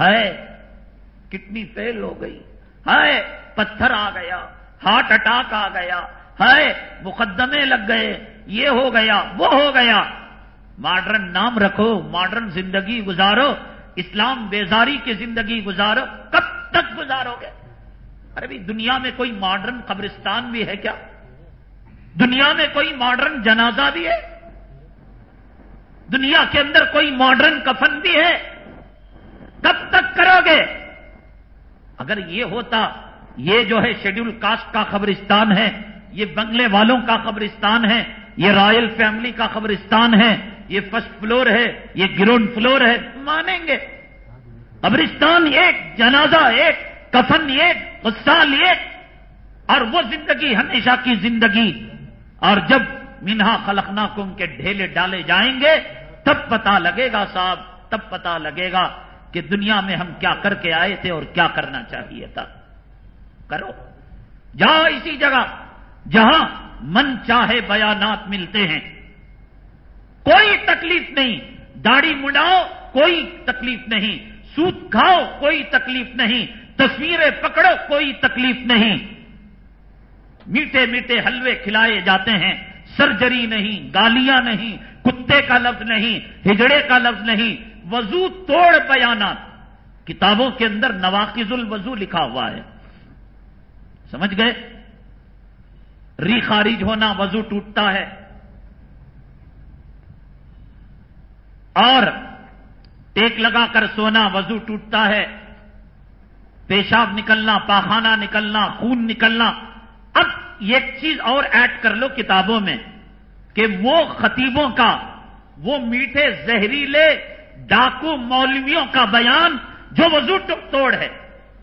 ہے کٹنی فیل ہو گئی۔ ہے پتھر آ گیا، ہارٹ اٹیک آ گیا۔ ہے مقدمے لگ گئے۔ یہ ہو گیا، وہ ہو گیا۔ ماڈرن نام رکھو، ماڈرن زندگی گزارو، اسلام بیزاری کی زندگی گزارو، کب تک گزارو گے؟ ارے بھی دنیا میں کوئی ماڈرن قبرستان بھی ہے کیا؟ دنیا میں کوئی ماڈرن جنازہ بھی ہے؟ دنیا کے اندر کوئی ماڈرن کفن بھی ہے؟ کب تک کرو گے؟ اگر یہ ہوتا، یہ جو ہے شیڈول کاسٹ کا قبرستان ہے، یہ بنگلے والوں کا قبرستان ہے یہ رائل فیملی کا قبرستان ہے، یہ فرسٹ فلور ہے، یہ گراؤنڈ فلور ہے، مانیں گے۔ قبرستان ایک، جنازہ ایک، کفن ایک، غسال ایک، اور وہ زندگی، ہمیشہ کی زندگی۔ اور جب منہا خلقنا کم کے ڈھیلے ڈالے جائیں گے، تب پتا لگے گا صاحب، تب پتا لگے گا کہ دنیا میں ہم کیا کر کے آئے تھے اور کیا کرنا چاہیے تھا۔ کرو۔ جاؤ اسی جگہ، جہاں من چاہے بیانات ملتے ہیں۔ کوئی تکلیف نہیں۔ داڑھی مڈاؤ کوئی تکلیف نہیں۔ سوت کھاؤ، کوئی تکلیف نہیں۔ تصویریں پکڑو، کوئی تکلیف نہیں۔ میٹھے میٹھے حلوے کھلائے جاتے ہیں۔ سرجری نہیں، گالیاں نہیں، کتے کا لفظ نہیں، ہجڑے کا لفظ نہیں۔ وضو توڑ بیانات۔ کتابوں کے اندر نواقز الوضو لکھا ہوا ہے۔ سمجھ گئے؟ ری خارج ہونا، وضو ٹوٹتا ہے۔ اور ٹیک لگا کر سونا، وضو ٹوٹتا ہے۔ پیشاب نکلنا، پاخانہ نکلنا، خون نکلنا۔ اب ایک چیز اور ایڈ کر لو کتابوں میں کہ وہ خطیبوں کا، وہ میٹھے زہریلے ڈاکو مولویوں کا بیان جو وضو توڑ ہے۔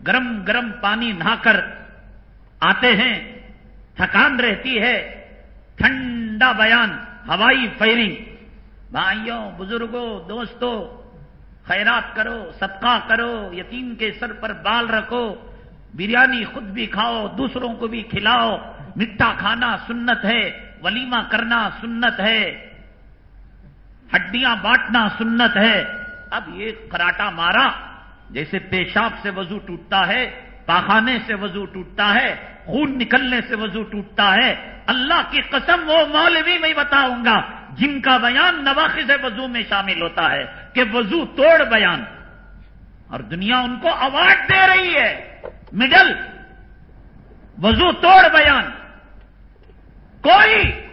گرم گرم پانی نہا کر آتے ہیں۔ تھکان رہتی ہے، ٹھنڈا بیان، ہوائی فائرنگ۔ بھائیوں، بزرگوں، دوستوں، خیرات کرو، صدقہ کرو، یتیم کے سر پر بال رکھو، بریانی خود بھی کھاؤ، دوسروں کو بھی کھلاؤ۔ مٹھا کھانا سنت ہے، ولیمہ کرنا سنت ہے۔ ہڈیاں بانٹنا سنت ہے۔ اب یہ کراٹا مارا، جیسے پیشاب سے وضو ٹوٹتا ہے، پاخانے سے وضو ٹوٹتا ہے خون نکلنے سے وضو ٹوٹتا ہے۔ اللہ کی قسم وہ مولوی میں بتاؤں گا، جن کا بیان نواخذ وضو میں شامل ہوتا ہے کہ وضو توڑ بیان۔ اور دنیا ان کو اوارڈ دے رہی ہے۔ مڈل وضو توڑ بیان۔ کوئی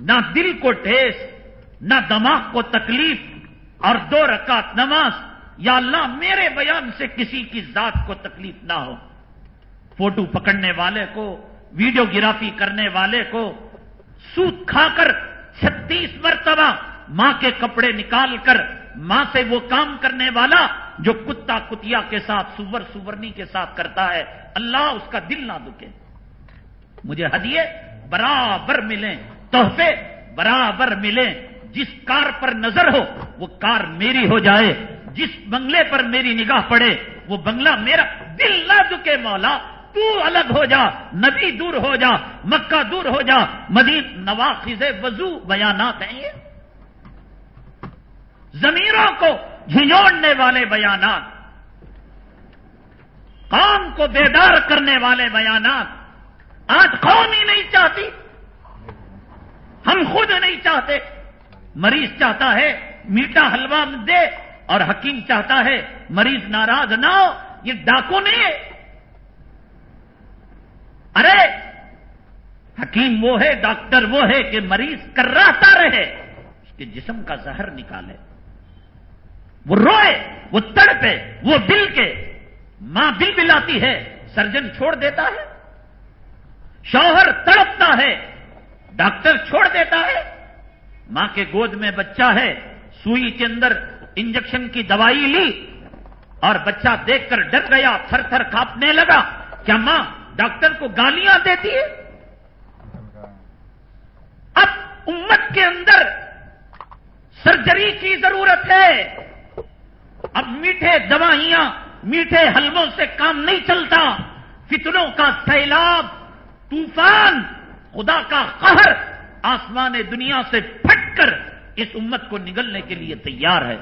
نہ دل کو ٹھیس نہ دماغ کو تکلیف اور دو رکعت نماز۔ یا اللہ، میرے بیان سے کسی کی ذات کو تکلیف نہ ہو۔ فوٹو پکڑنے والے کو ویڈیو گرافی کرنے والے کو سوت کھا کر چھتیس مرتبہ ماں کے کپڑے نکال کر ماں سے وہ کام کرنے والا جو کتا کتیا کے ساتھ، سور سورنی کے ساتھ کرتا ہے، اللہ اس کا دل نہ دکھے۔ مجھے ہدیے برابر ملیں، تحفے برابر ملیں۔ جس کار پر نظر ہو، وہ کار میری ہو جائے۔ جس بنگلے پر میری نگاہ پڑے، وہ بنگلہ میرا دل نہ دکے مولا۔ تو الگ ہو جا، نبی دور ہو جا، مکہ دور ہو جا، مدین نواخذ وضو بیانات ہیں یہ۔ زمینوں کو جھنجھوڑنے والے بیانات، قوم کو بیدار کرنے والے بیانات۔ آج قوم ہی نہیں چاہتی، ہم خود نہیں چاہتے۔ مریض چاہتا ہے، میٹھا حلوہ دے اور حکیم چاہتا ہے، مریض ناراض نہ ہو، یہ ڈاکو نہیں ہے۔ ارے، حکیم وہ ہے، ڈاکٹر وہ ہے کہ مریض کر رہے، اس کے جسم کا زہر نکالے۔ وہ روئے، وہ تڑپے، وہ دل کے۔ ماں بل بلاتی ہے، سرجن چھوڑ دیتا ہے۔ شوہر تڑپتا ہے، ڈاکٹر چھوڑ دیتا ہے۔ ماں کے گود میں بچہ ہے، سوئی کے اندر انجیکشن کی دوائی لی اور بچہ دیکھ کر ڈر گیا، تھر تھر کھاپنے لگا۔ کیا ماں ڈاکٹر کو گالیاں دیتی ہے اب امت کے اندر سرجری کی ضرورت ہے۔ اب میٹھے دوائیاں، میٹھے حلووں سے کام نہیں چلتا۔ فتنوں کا سیلاب، طوفان، خدا کا قہر آسمان دنیا سے پھٹ کر اس امت کو نگلنے کے لیے تیار ہے۔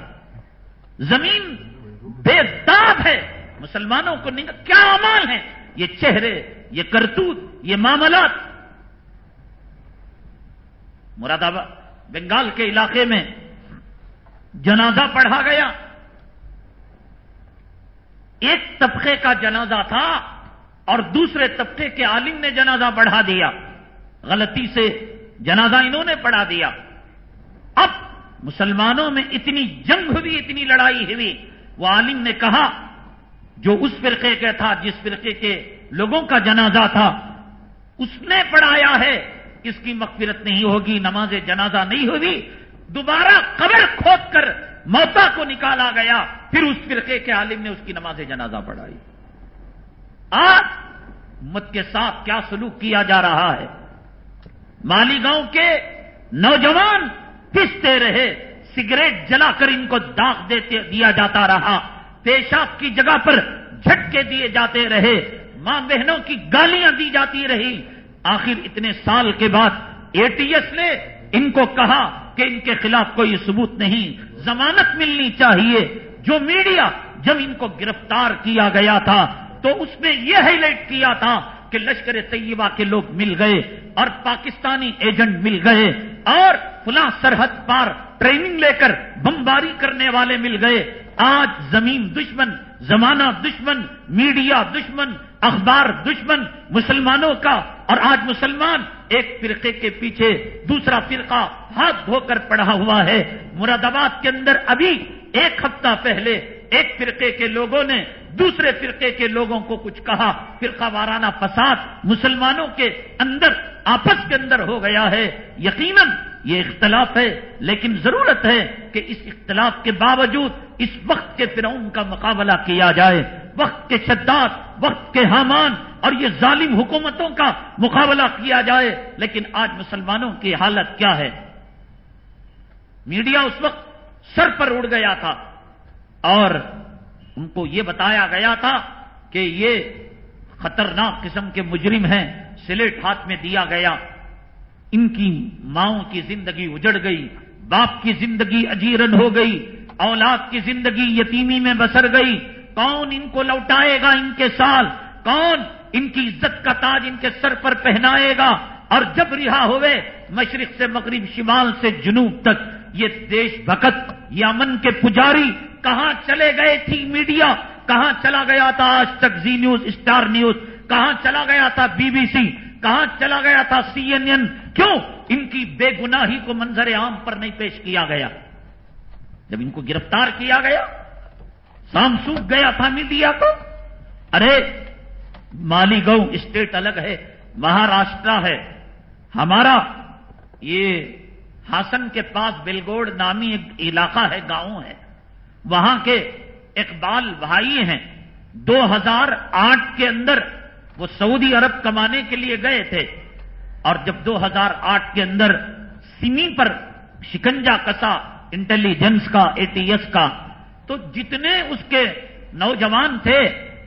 زمین بے داد ہے۔ مسلمانوں کو کیا امال ہے یہ چہرے، یہ کرتوت، یہ معاملات۔ مراد آباد بنگال کے علاقے میں جنازہ پڑھا گیا۔ ایک طبقے کا جنازہ تھا اور دوسرے طبقے کے عالم نے جنازہ بڑھا دیا۔ غلطی سے جنازہ انہوں نے پڑھا دیا۔ اب مسلمانوں میں اتنی جنگ ہوئی، اتنی لڑائی ہوئی، وہ عالم نے کہا جو اس فرقے کا تھا، جس فرقے کے لوگوں کا جنازہ تھا، اس نے پڑھایا ہے، اس کی مغفرت نہیں ہوگی، نماز جنازہ نہیں ہوگی۔ دوبارہ قبر کھود کر موتا کو نکالا گیا، پھر اس فرقے کے عالم نے اس کی نماز جنازہ پڑھائی۔ آج مت کے ساتھ کیا سلوک کیا جا رہا ہے؟ مالی گاؤں کے نوجوان پستے رہے، سگریٹ جلا کر ان کو داغ دیتے دیا جاتا رہا۔ پیشاب کی جگہ پر جھٹکے دیے جاتے رہے، ماں بہنوں کی گالیاں دی جاتی رہی۔ آخر اتنے سال کے بعد اے ٹی ایس نے ان کو کہا کہ ان کے خلاف کوئی ثبوت نہیں، ضمانت ملنی چاہیے۔ جو میڈیا جب ان کو گرفتار کیا گیا تھا، تو اس نے یہ ہائی لائٹ کیا تھا کہ لشکر طیبہ کے لوگ مل گئے اور پاکستانی ایجنٹ مل گئے اور فلاں سرحد پار ٹریننگ لے کر بمباری کرنے والے مل گئے۔ آج زمین دشمن، زمانہ دشمن، میڈیا دشمن، اخبار دشمن، مسلمانوں کا اور آج مسلمان ایک فرقے کے پیچھے دوسرا فرقہ ہاتھ دھو کر پڑا ہوا ہے۔ مراد آباد کے اندر ابھی ایک ہفتہ پہلے ایک فرقے کے لوگوں نے دوسرے فرقے کے لوگوں کو کچھ کہا۔ فرقہ وارانہ فساد مسلمانوں کے اندر آپس کے اندر ہو گیا ہے۔ یقیناً یہ اختلاف ہے، لیکن ضرورت ہے کہ اس اختلاف کے باوجود اس وقت کے فرعون کا مقابلہ کیا جائے۔ وقت کے شداد، وقت کے حامان اور یہ ظالم حکومتوں کا مقابلہ کیا جائے۔ لیکن آج مسلمانوں کی حالت کیا ہے؟ میڈیا اس وقت سر پر اڑ گیا تھا اور ان کو یہ بتایا گیا تھا کہ یہ خطرناک قسم کے مجرم ہیں۔ سلیٹ ہاتھ میں دیا گیا۔ ان کی ماؤں کی زندگی اجڑ گئی، باپ کی زندگی اجیرن ہو گئی، اولاد کی زندگی یتیمی میں بسر گئی۔ کون ان کو لوٹائے گا ان کے سال؟ کون ان کی عزت کا تاج ان کے سر پر پہنائے گا؟ اور جب رہا ہوئے مشرق سے مغرب، شمال سے جنوب تک، یہ دیش بھکت، یہ امن کے پجاری کہاں چلے گئے تھی میڈیا؟ کہاں چلا گیا تھا آج تک زی نیوز، اسٹار نیوز؟ کہاں چلا گیا تھا بی بی سی؟ کہاں چلا گیا تھا سی این این؟ کیوں؟ ان کی بے گناہی کو منظر عام پر نہیں پیش کیا گیا۔ جب ان کو گرفتار کیا گیا سام سوکھ گیا تھا میڈیا کو۔ ارے مالی گاؤں اسٹیٹ الگ ہے، مہاراشٹرا ہے۔ ہمارا یہ ہاسن کے پاس بلگوڑ نامی ایک علاقہ ہے، گاؤں ہے۔ وہاں کے اقبال بھائی ہیں۔ دو ہزار آٹھ کے اندر وہ سعودی عرب کمانے کے لیے گئے تھے اور جب دو ہزار آٹھ کے اندر سمی پر شکنجا کسا انٹیلیجنس کا اے ٹی ایس کا، تو جتنے اس کے نوجوان تھے،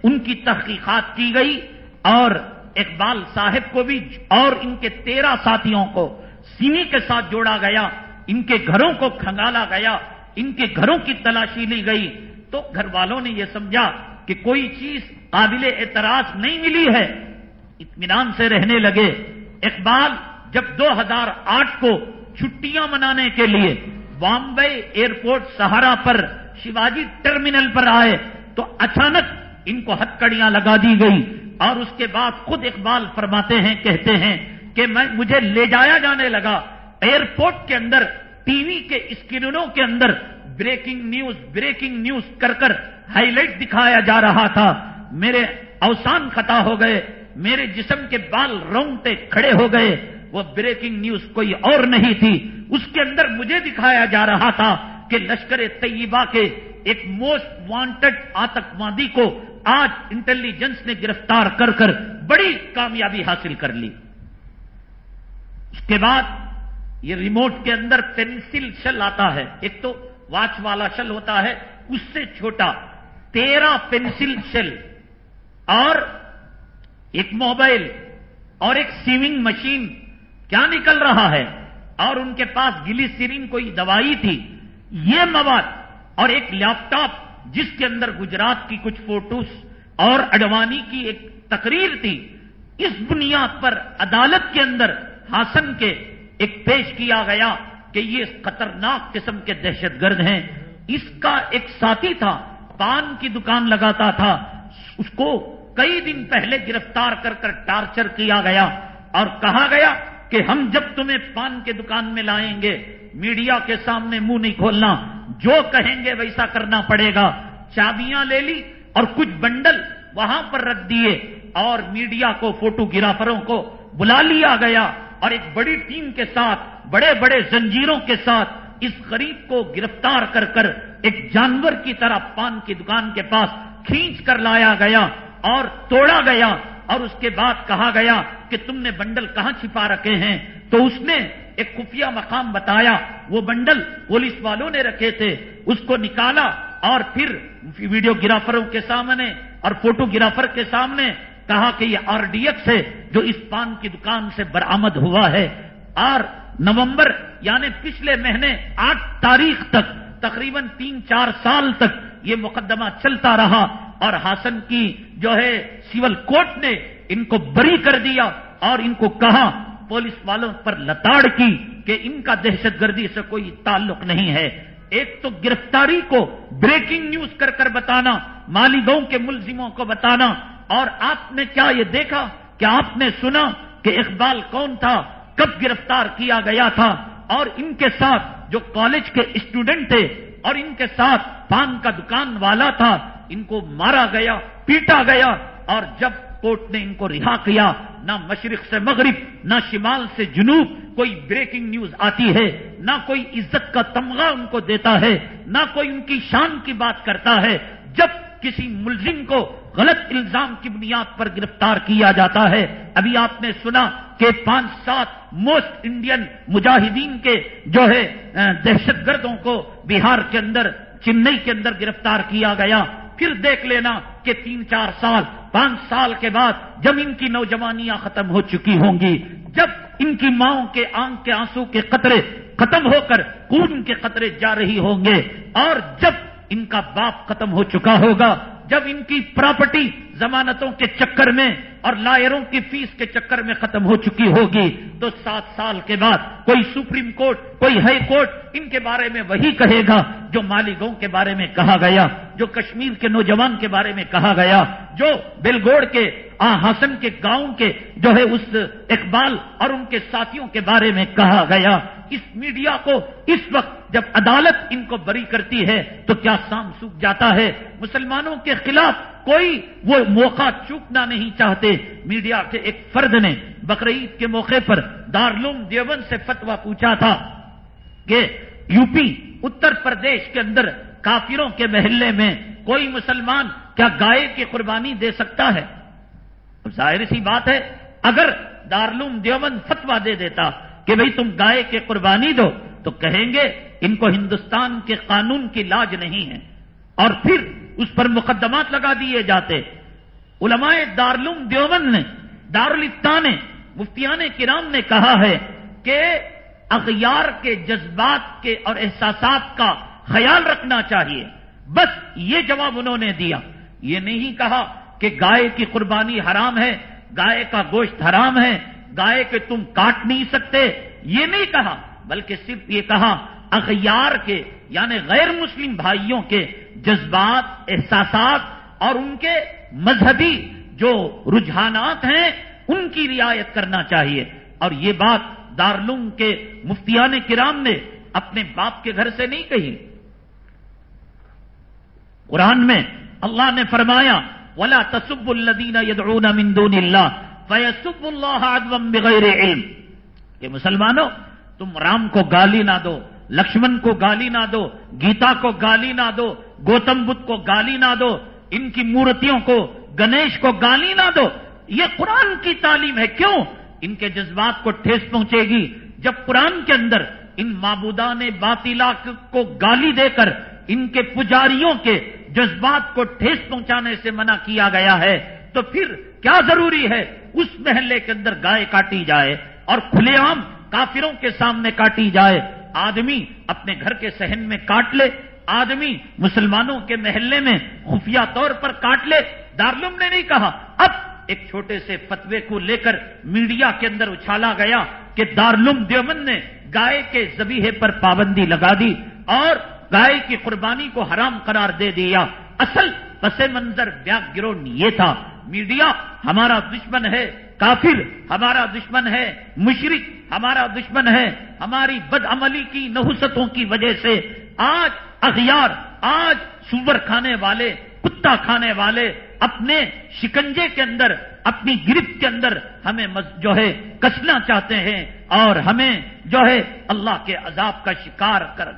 ان کی تحقیقات کی گئی اور اقبال صاحب کو بھی اور ان کے تیرہ ساتھیوں کو سیمی کے ساتھ جوڑا گیا، ان کے گھروں کو کھنگالا گیا، ان کے گھروں کی تلاشی لی گئی۔ تو گھر والوں نے یہ سمجھا کہ کوئی چیز قابل اعتراض نہیں ملی ہے۔ اطمینان سے رہنے لگے۔ اقبال جب دو ہزار آٹھ کو چھٹیاں منانے کے لیے بامبے ایئرپورٹ سہارا پر شیواجی ٹرمینل پر آئے تو اچانک ان کو ہتکڑیاں لگا دی گئی اور اس کے بعد خود اقبال فرماتے ہیں، کہتے ہیں کہ میں، مجھے لے جایا جانے لگا۔ ایئرپورٹ کے اندر، ٹی وی کے اسکرینوں کے اندر بریکنگ نیوز بریکنگ نیوز کر کر ہائی لائٹ دکھایا جا رہا تھا۔ میرے اوسان خطا ہو گئے، میرے جسم کے بال رونگتے کھڑے ہو گئے۔ وہ بریکنگ نیوز کوئی اور نہیں تھی۔ اس کے اندر مجھے دکھایا جا رہا تھا کہ لشکر طیبہ کے ایک موسٹ وانٹڈ آتکوادی کو آج انٹیلیجنس نے گرفتار کر کر بڑی کامیابی حاصل کر لی۔ اس کے بعد یہ ریموٹ کے اندر پینسل شل آتا ہے۔ ایک تو واچ والا شل ہوتا ہے، اس سے چھوٹا تیرہ پینسل شل۔ اور ایک موبائل اور ایک سیونگ مشین۔ کیا نکل رہا ہے؟ اور ان کے پاس گلی سیرین کوئی دوائی تھی؟ یہ مواد اور ایک لیپ ٹاپ جس کے اندر گجرات کی کچھ فوٹوز اور اڈوانی کی ایک تقریر تھی، اس بنیاد پر عدالت کے اندر ہاسن کے ایک پیش کیا گیا۔ کہ یہ خطرناک قسم کے دہشت گرد ہیں۔ اس کا ایک ساتھی تھا، پان کی دکان لگاتا تھا۔ اس کو کئی دن پہلے گرفتار کر کر ٹارچر کیا گیا اور کہا گیا کہ ہم جب تمہیں پان کے دکان میں لائیں گے، میڈیا کے سامنے منہ نہیں کھولنا، جو کہیں گے ویسا کرنا پڑے گا۔ چابیاں لے لی اور کچھ بنڈل وہاں پر رکھ دیے اور میڈیا کو، فوٹو گرافروں کو بلا لیا گیا۔ اور ایک بڑی ٹیم کے ساتھ، بڑے بڑے زنجیروں کے ساتھ اس غریب کو گرفتار کر کر ایک جانور کی طرح پان کی دکان کے پاس کھینچ کر لایا گیا اور توڑا گیا اور اس کے بعد کہا گیا کہ تم نے بنڈل کہاں چھپا رکھے ہیں؟ تو اس نے ایک خفیہ مقام بتایا۔ وہ بنڈل پولیس والوں نے رکھے تھے۔ اس کو نکالا اور پھر ویڈیو گرافروں کے سامنے اور فوٹو گرافر کے سامنے کہا کہ یہ آر ڈی ایکس ہے جو اس پان کی دکان سے برآمد ہوا ہے اور نومبر یعنی پچھلے مہینے آٹھ تاریخ تک، تقریباً تین چار سال تک یہ مقدمہ چلتا رہا اور ہاسن کی جو ہے سول کورٹ نے ان کو بری کر دیا اور ان کو کہا، پولیس والوں پر لتاڑ کی کہ ان کا دہشت گردی سے کوئی تعلق نہیں ہے۔ ایک تو گرفتاری کو بریکنگ نیوز کر کر بتانا مالیگاؤں کے ملزموں کو بتانا اور آپ نے کیا یہ دیکھا کہ آپ نے سنا کہ اقبال کون تھا؟ کب گرفتار کیا گیا تھا؟ اور ان کے ساتھ جو کالج کے اسٹوڈنٹ تھے اور ان کے ساتھ پان کا دکان والا تھا، ان کو مارا گیا، پیٹا گیا، اور جب کورٹ نے ان کو رہا کیا، نہ مشرق سے مغرب، نہ شمال سے جنوب، کوئی بریکنگ نیوز آتی ہے، نہ کوئی عزت کا تمغہ ان کو دیتا ہے، نہ کوئی ان کی شان کی بات کرتا ہے، جب کسی ملزم کو غلط الزام کی بنیاد پر گرفتار کیا جاتا ہے۔ ابھی آپ نے سنا کہ پانچ سات موسٹ انڈین مجاہدین کے جو ہے دہشت گردوں کو بہار کے اندر، چنئی کے اندر گرفتار کیا گیا۔ پھر دیکھ لینا کہ تین چار سال، پانچ سال کے بعد جب ان کی نوجوانیاں ختم ہو چکی ہوں گی، جب ان کی ماؤں کے آنکھ کے آنسو کے قطرے ختم ہو کر خون کے قطرے جا رہی ہوں گے، اور جب ان کا باپ ختم ہو چکا ہوگا جب ان کی پراپرٹی ضمانتوں کے چکر میں اور لائروں کی فیس کے چکر میں ختم ہو چکی ہوگی، تو سات سال کے بعد کوئی سپریم کورٹ، کوئی ہائی کورٹ ان کے بارے میں وہی کہے گا جو مالیگاؤں کے بارے میں کہا گیا، جو کشمیر کے نوجوان کے بارے میں کہا گیا، جو بلگوڑ کے ہسن کے گاؤں کے جو ہے اس اقبال اور ان کے ساتھیوں کے بارے میں کہا گیا۔ اس میڈیا کو اس وقت جب عدالت ان کو بری کرتی ہے تو کیا سام سوکھ جاتا ہے؟ مسلمانوں کے خلاف کوئی وہ موقع چوکنا نہیں چاہتے۔ میڈیا کے ایک فرد نے بقرعید کے موقع پر دارلوم دیوبند سے فتوا پوچھا تھا کہ یو پی اتر پردیش کے اندر کافروں کے محلے میں کوئی مسلمان کیا گائے کی قربانی دے سکتا ہے؟ ظاہر سی بات ہے، اگر دارلوم دیوبند فتوا دے دیتا کہ بھئی تم گائے کے قربانی دو، تو کہیں گے ان کو ہندوستان کے قانون کی لاج نہیں ہے۔ اور پھر اس پر مقدمات لگا دیے جاتے۔ علماء دارلوم دیوبند نے دارالفتہ نے، مفتیان کرام نے کہا ہے کہ اغیار کے جذبات کے اور احساسات کا خیال رکھنا چاہیے۔ بس یہ جواب انہوں نے دیا۔ یہ نہیں کہا کہ گائے کی قربانی حرام ہے، گائے کا گوشت حرام ہے۔ گائے کے تم کاٹ نہیں سکتے، یہ نہیں کہا، بلکہ صرف یہ کہا، اغیار کے یعنی غیر مسلم بھائیوں کے جذبات، احساسات اور ان کے مذہبی جو رجحانات ہیں، ان کی رعایت کرنا چاہیے۔ اور یہ بات دارلوم کے مفتیان کرام نے اپنے باپ کے گھر سے نہیں کہی۔ قرآن میں اللہ نے فرمایا، ولا تصب الدین یدعون من دون اللہ فیسب اللہ بغیر علم۔ کہ مسلمانوں، تم رام کو گالی نہ دو، لکشمن کو گالی نہ دو، گیتا کو گالی نہ دو، گوتم بدھ کو گالی نہ دو، ان کی مورتیوں کو، گنیش کو گالی نہ دو۔ یہ قرآن کی تعلیم ہے۔ کیوں؟ ان کے جذبات کو ٹھیس پہنچے گی۔ جب قرآن کے اندر ان معبودان باطلا کو گالی دے کر ان کے پجاریوں کے جذبات کو ٹھیس پہنچانے سے منع کیا گیا ہے، تو پھر کیا ضروری ہے؟ اس محلے کے اندر گائے کاٹی جائے اور کھلے عام کافروں کے سامنے کاٹی جائے، آدمی اپنے گھر کے سہن میں کاٹ لے، آدمی مسلمانوں کے محلے میں خفیہ طور پر کاٹ لے۔ دارلوم نے نہیں کہا۔ اب ایک چھوٹے سے فتوے کو لے کر میڈیا کے اندر اچھالا گیا کہ دارلوم دیومن نے گائے کے زبیحے پر پابندی لگا دی اور گائے کی قربانی کو حرام قرار دے دیا۔ اصل پس منظر بیک گراؤنڈ یہ تھا میڈیا ہمارا دشمن ہے، کافر ہمارا دشمن ہے مشرق ہمارا دشمن ہے، ہماری بد عملی کی نحوستوں کی وجہ سے آج اغیار، آج سور کھانے والے، کتا کھانے والے اپنے شکنجے کے اندر، اپنی گرفت کے اندر ہمیں جو ہے کسنا چاہتے ہیں اور ہمیں جو ہے اللہ کے عذاب کا شکار کر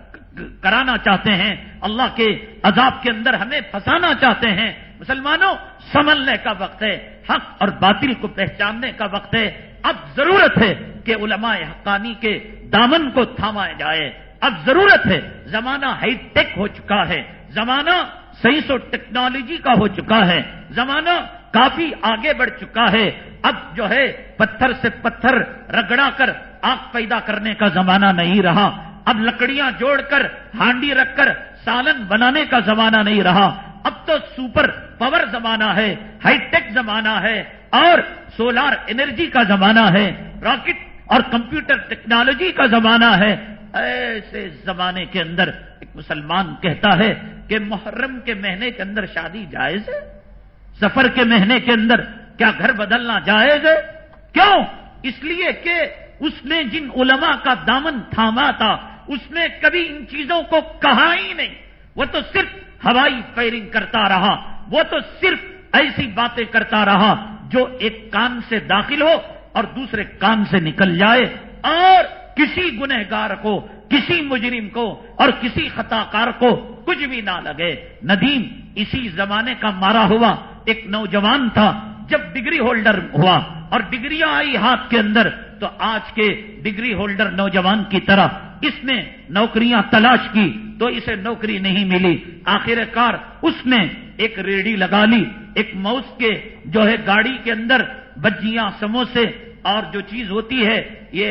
کرانا چاہتے ہیں، اللہ کے عذاب کے اندر ہمیں پھنسانا چاہتے ہیں۔ مسلمانوں، سنبھلنے کا وقت ہے، حق اور باطل کو پہچاننے کا وقت ہے۔ اب ضرورت ہے کہ علماء حقانی کے دامن کو تھاما جائے۔ اب ضرورت ہے، زمانہ ہائی ٹیک ہو چکا ہے۔ زمانہ سائنس و ٹیکنالوجی کا ہو چکا ہے۔ زمانہ کافی آگے بڑھ چکا ہے۔ اب جو ہے، پتھر سے پتھر رگڑا کر آگ پیدا کرنے کا زمانہ نہیں رہا۔ اب لکڑیاں جوڑ کر، ہانڈی رکھ کر، سالن بنانے کا زمانہ نہیں رہا۔ اب تو سپر پاور زمانہ ہے، ہائی ٹیک زمانہ ہے اور سولار انرجی کا زمانہ ہے، راکٹ اور کمپیوٹر ٹیکنالوجی کا زمانہ ہے۔ ایسے زمانے کے اندر ایک مسلمان کہتا ہے کہ محرم کے مہینے کے اندر شادی جائز ہے؟ سفر کے مہینے کے اندر کیا گھر بدلنا جائز ہے؟ کیوں؟ اس لیے کہ اس نے جن علماء کا دامن تھاما تھا، اس نے کبھی ان چیزوں کو کہا ہی نہیں۔ وہ تو صرف ہوائی فائرنگ کرتا رہا، وہ تو صرف ایسی باتیں کرتا رہا جو ایک کان سے داخل ہو اور دوسرے کان سے نکل جائے۔ اور کسی گنہگار کو، کسی مجرم کو اور کسی خطا کار کو کچھ بھی نہ لگے۔ ندیم اسی زمانے کا مارا ہوا ایک نوجوان تھا۔ جب ڈگری ہولڈر ہوا اور ڈگریاں آئی ہاتھ کے اندر، تو آج کے ڈگری ہولڈر نوجوان کی طرح اس نے نوکریاں تلاش کی۔ تو اسے نوکری نہیں ملی۔ آخر کار اس نے ایک ریڑھی لگا لی، ایک موس کے جو ہے گاڑی کے اندر بجیاں، سموسے اور جو چیز ہوتی ہے، یہ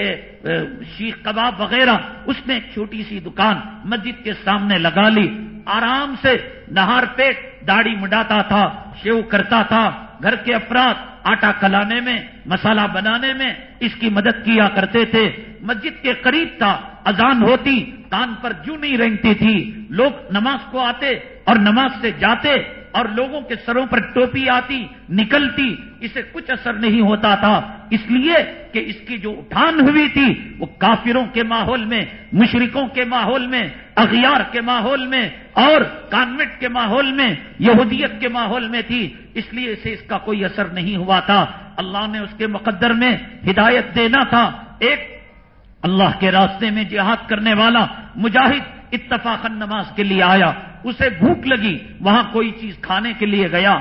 شیخ کباب وغیرہ، اس نے ایک چھوٹی سی دکان مسجد کے سامنے لگا لی۔ آرام سے نہار پیٹ داڑھی مڈاتا تھا، شیو کرتا تھا، گھر کے افراد آٹا کلانے میں، مسالہ بنانے میں اس کی مدد کیا کرتے تھے۔ مسجد کے قریب تھا، اذان ہوتی کان پر جو نہیں رنگتی تھی۔ لوگ نماز کو آتے اور نماز سے جاتے۔ اور لوگوں کے سروں پر ٹوپی آتی، نکلتی، اسے کچھ اثر نہیں ہوتا تھا۔ اس لیے کہ اس کی جو اٹھان ہوئی تھی، وہ کافروں کے ماحول میں، مشرکوں کے ماحول میں، اغیار کے ماحول میں، اور کانوینٹ کے ماحول میں، یہودیت کے ماحول میں تھی۔ اس لیے اسے اس کا کوئی اثر نہیں ہوا تھا۔ اللہ نے اس کے مقدر میں ہدایت دینا تھا۔ ایک اللہ کے راستے میں جہاد کرنے والا مجاہد اتفاق نماز کے لیے آیا۔ اسے بھوک لگی، وہاں کوئی چیز کھانے کے لیے گیا۔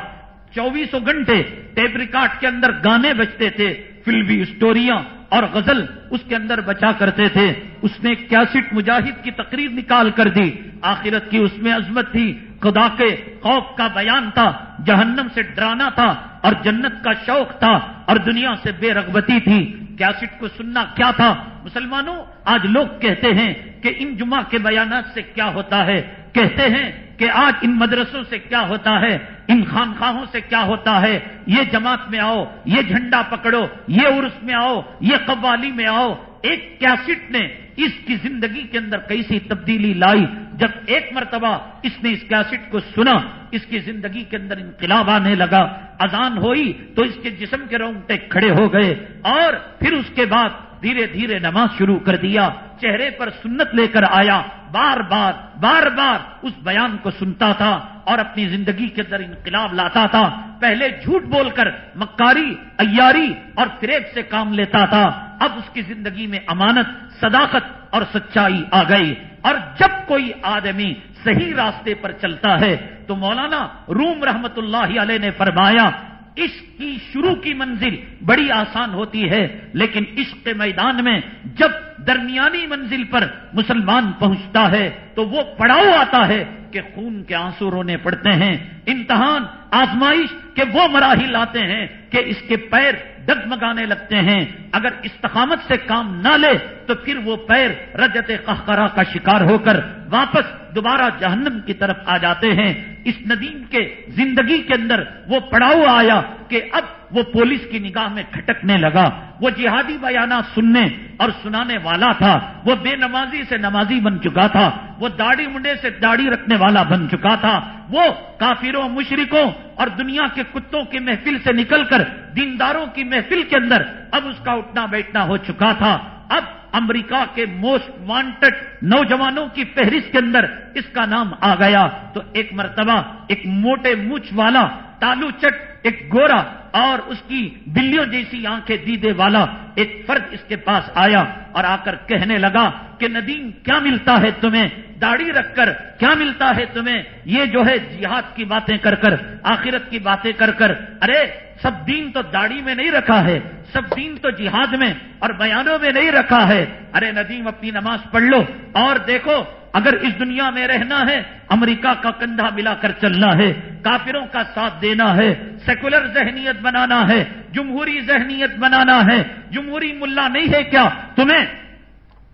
چوبیسوں گھنٹے ٹیپ ریکارڈ کے اندر گانے بجتے تھے، فلمی اسٹوریاں اور غزل اس کے اندر بچا کرتے تھے۔ اس نے کیسٹ مجاہد کی تقریر نکال کر دی۔ آخرت کی اس میں عظمت تھی۔ خدا کے خوف کا بیان تھا، جہنم سے ڈرانا تھا اور جنت کا شوق تھا اور دنیا سے بے رغبتی تھی۔ کیسٹ کو سننا کیا تھا؟ مسلمانوں، آج لوگ کہتے ہیں کہ ان جمعہ کے بیانات سے کیا ہوتا ہے؟ کہتے ہیں کہ آج ان مدرسوں سے کیا ہوتا ہے؟ ان خانخواہوں سے کیا ہوتا ہے؟ یہ جماعت میں آؤ، یہ جھنڈا پکڑو، یہ عرس میں آؤ، یہ قوالی میں آؤ۔ ایک کیسٹ نے اس کی زندگی کے اندر کیسی تبدیلی لائی؟ جب ایک مرتبہ اس نے اس کیسٹ کو سنا، اس کی زندگی کے اندر انقلاب آنے لگا، اذان ہوئی تو اس کے جسم کے رونگٹے کھڑے ہو گئے اور پھر اس کے بعد دھیرے دھیرے نماز شروع کر دیا، چہرے پر سنت لے کر آیا، بار بار بار بار اس بیان کو سنتا تھا اور اپنی زندگی کے اندر انقلاب لاتا تھا۔ پہلے جھوٹ بول کر مکاری ایاری اور فریب سے کام لیتا تھا۔ اب اس کی زندگی میں امانت، صداقت اور سچائی آ گئی۔ اور جب کوئی آدمی صحیح راستے پر چلتا ہے تو مولانا روم رحمت اللہ علیہ نے فرمایا اس کی شروع کی منزل بڑی آسان ہوتی ہے، لیکن عشق کے میدان میں جب درمیانی منزل پر مسلمان پہنچتا ہے، تو وہ پڑاؤ آتا ہے کہ خون کے آنسو رونے پڑتے ہیں۔ امتحان، آزمائش کے وہ مراحل آتے ہیں کہ اس کے پیر ڈگمگانے لگتے ہیں۔ اگر استقامت سے کام نہ لے، تو پھر وہ پیر رجت قہقرا کا شکار ہو کر واپس دوبارہ جہنم کی طرف آ جاتے ہیں۔ اس ندیم کے زندگی کے اندر وہ پڑاؤ آیا کہ اب وہ پولیس کی نگاہ میں کھٹکنے لگا۔ وہ جہادی بیانات سننے اور سنانے والا تھا۔ وہ بے نمازی سے نمازی بن چکا تھا۔ وہ داڑھی منڈے سے داڑھی رکھنے والا بن چکا تھا۔ وہ کافروں، مشرکوں اور دنیا کے کتوں کی محفل سے نکل کر دینداروں کی محفل کے اندر اب اس کا اٹھنا بیٹھنا ہو چکا تھا۔ اب امریکہ کے موسٹ وانٹڈ نوجوانوں کی فہرست کے اندر اس کا نام آ گیا۔ تو ایک مرتبہ ایک موٹے مچھ والا، تالو چٹ، ایک گورا اور اس کی بلیوں جیسی آنکھیں دیدے والا ایک فرد اس کے پاس آیا اور آ کر کہنے لگا کہ ندیم، کیا ملتا ہے تمہیں؟ داڑھی رکھ کر، کیا ملتا ہے تمہیں؟ یہ جو ہے جہاد کی باتیں کر کر، آخرت کی باتیں کر کر۔ ارے سب دین تو داڑھی میں نہیں رکھا ہے، سب دین تو جہاد میں اور بیانوں میں نہیں رکھا ہے۔ ارے ندیم، اپنی نماز پڑھ لو۔ اور دیکھو، اگر اس دنیا میں رہنا ہے، امریکہ کا کندھا ملا کر چلنا ہے، کافروں کا ساتھ دینا ہے، سیکولر ذہنیت بنانا ہے، جمہوری ذہنیت بنانا ہے۔ جمہوری ملا نہیں ہے کیا؟ تمہیں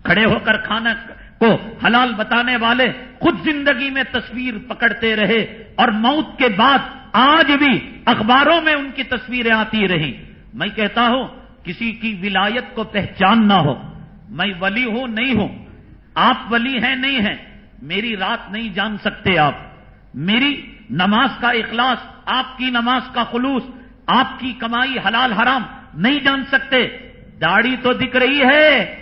کھڑے ہو کر کھانا کو حلال بتانے والے خود زندگی میں تصویر پکڑتے رہے اور موت کے بعد آج بھی اخباروں میں ان کی تصویریں آتی رہی میں کہتا ہوں، کسی کی ولایت کو پہچاننا ہو۔ میں ولی ہوں، نہیں ہوں۔ آپ ولی ہیں، نہیں ہیں۔ میری رات نہیں جان سکتے آپ۔ میری نماز کا اخلاص، آپ کی نماز کا خلوص، آپ کی کمائی حلال حرام نہیں جان سکتے۔ داڑھی تو دکھ رہی ہے۔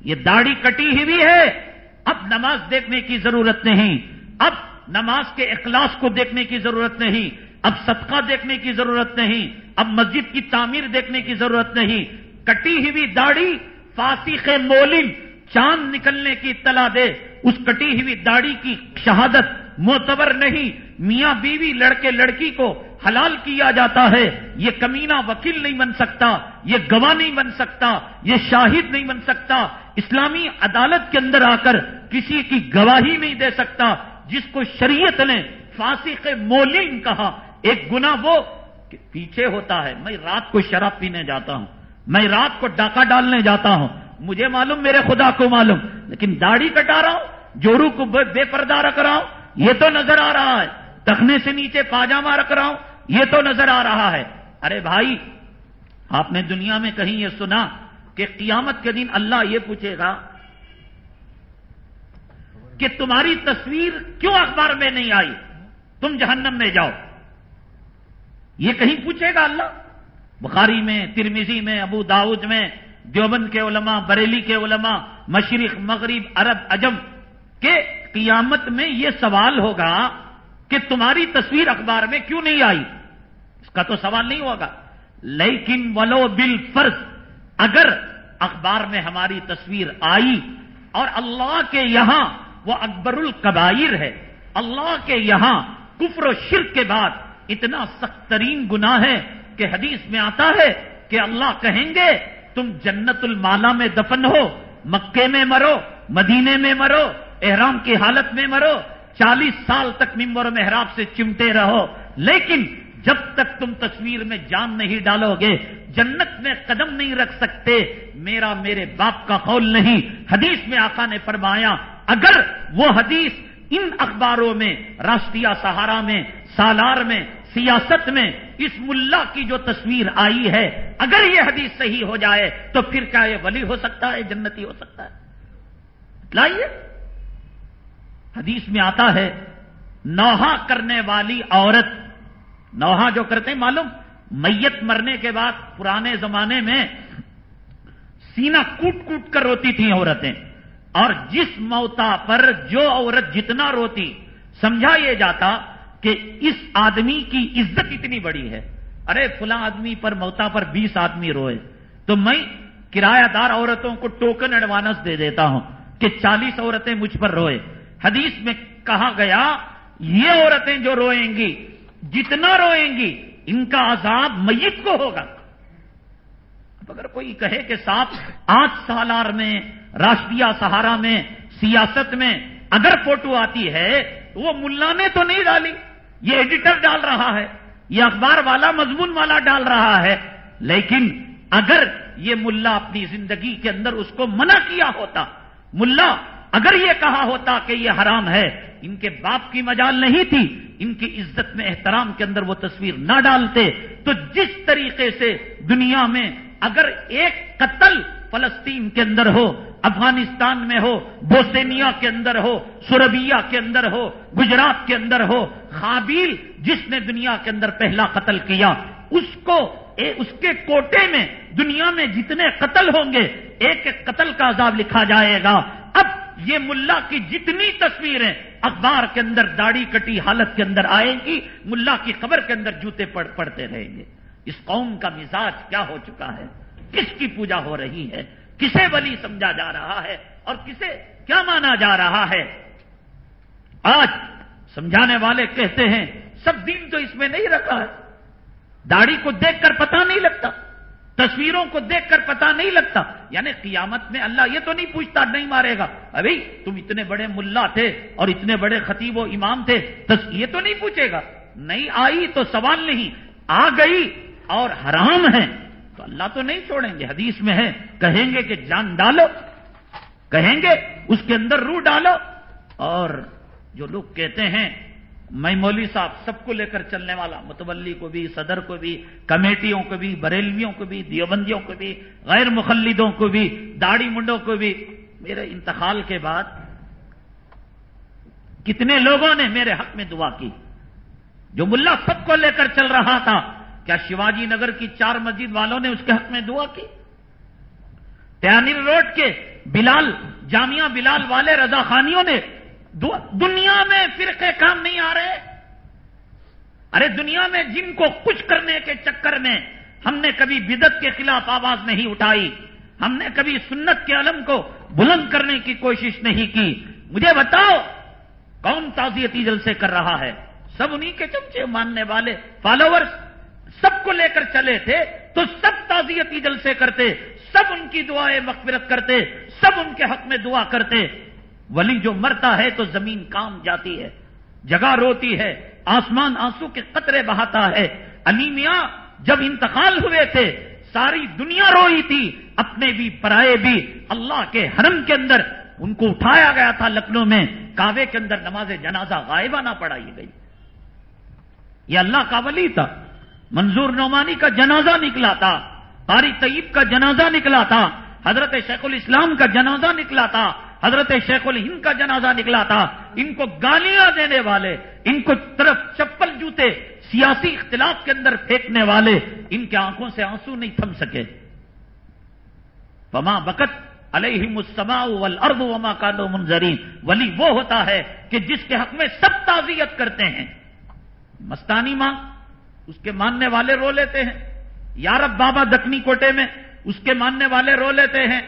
یہ داڑھی کٹی ہوئی ہے۔ اب نماز دیکھنے کی ضرورت نہیں۔ اب نماز کے اخلاص کو دیکھنے کی ضرورت نہیں۔ اب صدقہ دیکھنے کی ضرورت نہیں، اب مسجد کی تعمیر دیکھنے کی ضرورت نہیں۔ کٹی ہوئی داڑھی فاسق مولن چاند نکلنے کی اطلاع دے۔ اس کٹی ہوئی داڑھی کی شہادت معتبر نہیں۔ میاں بیوی لڑکے لڑکی کو حلال کیا جاتا ہے۔ یہ کمینہ وکیل نہیں بن سکتا، یہ گواہ نہیں بن سکتا، یہ شاہد نہیں بن سکتا۔ اسلامی عدالت کے اندر آ کر کسی کی گواہی نہیں دے سکتا، جس کو شریعت نے فاسق مولین کہا۔ ایک گنا وہ کہ پیچھے ہوتا ہے۔ میں رات کو شراب پینے جاتا ہوں۔ میں رات کو ڈاکہ ڈالنے جاتا ہوں۔ مجھے معلوم، میرے خدا کو معلوم۔ لیکن داڑھی کٹا رہا ہوں جوڑو کو بے پردہ رکھ رہا ہوں۔ یہ تو نظر آ رہا ہے۔ تخنے سے نیچے پاجامہ رکھ رہا ہوں۔ یہ تو نظر آ رہا ہے۔ ارے بھائی، آپ نے دنیا میں کہیں یہ سنا کہ قیامت کے دن اللہ یہ پوچھے گا کہ تمہاری تصویر کیوں اخبار میں نہیں آئی؟ تم جہنم میں جاؤ۔ یہ کہیں پوچھے گا اللہ؟ بخاری میں ترمیزی میں، ابو داؤد میں، دیوبند کے علماء، بریلی کے علماء، مشرق، مغرب، عرب اجم کے قیامت میں یہ سوال ہوگا کہ تمہاری تصویر اخبار میں کیوں نہیں آئی؟ اس کا تو سوال نہیں ہوگا۔ لیکن ولو بل فرض اگر اخبار میں ہماری تصویر آئی اور اللہ کے یہاں وہ اکبر القبائر ہے، اللہ کے یہاں کفر و شرک کے بعد اتنا سخت ترین گنا ہے کہ حدیث میں آتا ہے کہ اللہ کہیں گے، تم جنت المالا میں دفن ہو، مکے میں مرو، مدینے میں مرو، احرام کی حالت میں مرو، چالیس سال تک ممبر و محراب سے چمٹے رہو۔ لیکن جب تک تم تصویر میں جان نہیں ڈالو گے جنت میں قدم نہیں رکھ سکتے، میرا میرے باپ کا قول نہیں۔ حدیث میں آقا نے فرمایا، اگر وہ حدیث ان اخباروں میں راشٹریہ سہارا میں، سالار میں سیاست میں اس ملا کی جو تصویر آئی ہے، اگر یہ حدیث صحیح ہو جائے تو پھر کیا یہ ولی ہو سکتا ہے، جنتی ہو سکتا ہے؟ لائیے۔ حدیث میں آتا ہے نوحا کرنے والی عورت نوحا جو کرتے ہیں معلوم؟ میت مرنے کے بعد پرانے زمانے میں سینا کوٹ کوٹ کر روتی تھیں عورتیں۔ اور جس موتا پر جو عورت جتنا روتی، سمجھا یہ جاتا کہ اس آدمی کی عزت اتنی بڑی ہے۔ ارے، فلاں آدمی پر موتا پر بیس آدمی روئے۔ تو میں کرایہ دار عورتوں کو ٹوکن ایڈوانس دے دیتا ہوں کہ چالیس عورتیں مجھ پر روئے۔ حدیث میں کہا گیا، یہ عورتیں جو روئیں گی، جتنا روئیں گی، ان کا عذاب میت کو ہوگا۔ اگر کوئی کہے کہ صاحب، آج سالار میں راشٹریہ سہارا میں، سیاست میں اگر فوٹو آتی ہے وہ ملا نے تو نہیں ڈالی، یہ ایڈیٹر ڈال رہا ہے، یہ اخبار والا مضمون والا ڈال رہا ہے۔ لیکن اگر یہ ملا اپنی زندگی کے اندر اس کو منع کیا ہوتا، ملا اگر یہ کہا ہوتا کہ یہ حرام ہے، ان کے باپ کی مجال نہیں تھی، ان کی عزت میں احترام کے اندر وہ تصویر نہ ڈالتے، تو جس طریقے سے دنیا میں اگر ایک قتل فلسطین کے اندر ہو، افغانستان میں ہو بوسینیا کے اندر ہو سوربیا کے اندر ہو، گجرات کے اندر ہو، خابیل جس نے دنیا کے اندر پہلا قتل کیا، اس کو اس کے کوٹے میں، دنیا میں جتنے قتل ہوں گے، ایک ایک قتل کا عذاب لکھا جائے گا۔ اب یہ ملا کی جتنی تصویریں اخبار کے اندر داڑھی کٹی حالت کے اندر آئیں گی، ملا کی خبر کے اندر جوتے پڑ، پڑتے رہیں گے۔ اس قوم کا مزاج کیا ہو چکا ہے؟ کس کی پوجا ہو رہی ہے؟ کسے ولی سمجھا جا رہا ہے؟ اور کسے کیا مانا جا رہا ہے؟ آج سمجھانے والے کہتے ہیں، سب دین تو اس میں نہیں رکھا ہے۔ داڑھی کو دیکھ کر پتا نہیں لگتا۔ تصویروں کو دیکھ کر پتا نہیں لگتا۔ یعنی قیامت میں اللہ یہ تو نہیں پوچھتا، نہیں مارے گا۔ ابھی تم اتنے بڑے ملا تھے اور اتنے بڑے خطیب و امام تھے یہ تو نہیں پوچھے گا۔ نہیں آئی تو سوال نہیں، آ گئی اور حرام ہے۔ تو اللہ تو نہیں چھوڑیں گے، حدیث میں ہے، کہیں گے کہ جان ڈالو، کہیں گے اس کے اندر روح ڈالو۔ اور جو لوگ کہتے ہیں، میں مولوی صاحب سب کو لے کر چلنے والا، متولی کو بھی، صدر کو بھی، کمیٹیوں کو بھی، بریلویوں کو بھی، دیوبندیوں کو بھی، غیر مخلدوں کو بھی، داڑھی منڈوں کو بھی۔ میرے انتقال کے بعد کتنے لوگوں نے میرے حق میں دعا کی۔ جو ملا سب کو لے کر چل رہا تھا کیا شیواجی نگر کی چار مسجد والوں نے اس کے حق میں دعا کی؟ تیانیر روڈ کے بلال، جامعہ بلال والے رضا خانیوں نے دنیا میں فرقے کام نہیں آ رہے۔ ارے دنیا میں جن کو کچھ کرنے کے چکر میں ہم نے کبھی بدت کے خلاف آواز نہیں اٹھائی، ہم نے کبھی سنت کے علم کو بلند کرنے کی کوشش نہیں کی۔ مجھے بتاؤ، کون تعزیتی جلسے کر رہا ہے؟ سب انہی کے چمچے ماننے والے فالوورز سب کو لے کر چلے تھے، تو سب تعزیتی جلسے کرتے، سب ان کی دعائیں مغفرت کرتے، سب ان کے حق میں دعا کرتے۔ ولی جو مرتا ہے تو زمین کام جاتی ہے، جگہ روتی ہے، آسمان آنسو کے قطرے بہاتا ہے۔ علی میاں جب انتقال ہوئے تھے، ساری دنیا روئی تھی، اپنے بھی پرائے بھی اللہ کے حرم کے اندر ان کو اٹھایا گیا تھا لکھنؤ میں کعوے کے اندر نماز جنازہ غائبہ نہ پڑھائی گئی۔ یہ اللہ کا ولی تھا۔ منظور نعمانی کا جنازہ نکلا تھا قاری طیب کا جنازہ نکلا تھا، حضرت شیخ الاسلام کا جنازہ نکلا تھا، حضرت شیخ الہند کا جنازہ نکلا تھا۔ ان کو گالیاں دینے والے، ان کو طرف چپل جوتے سیاسی اختلاف کے اندر پھینکنے والے، ان کے آنکھوں سے آنسو نہیں تھم سکے۔ پما بکت علیہ مسما والارض وما کانو منظرین۔ ولی وہ ہوتا ہے کہ جس کے حق میں سب تعزیت کرتے ہیں۔ مستانی ماں اس کے ماننے والے رو لیتے ہیں۔ یارب بابا دکنی کوٹے میں اس کے ماننے والے رو لیتے ہیں۔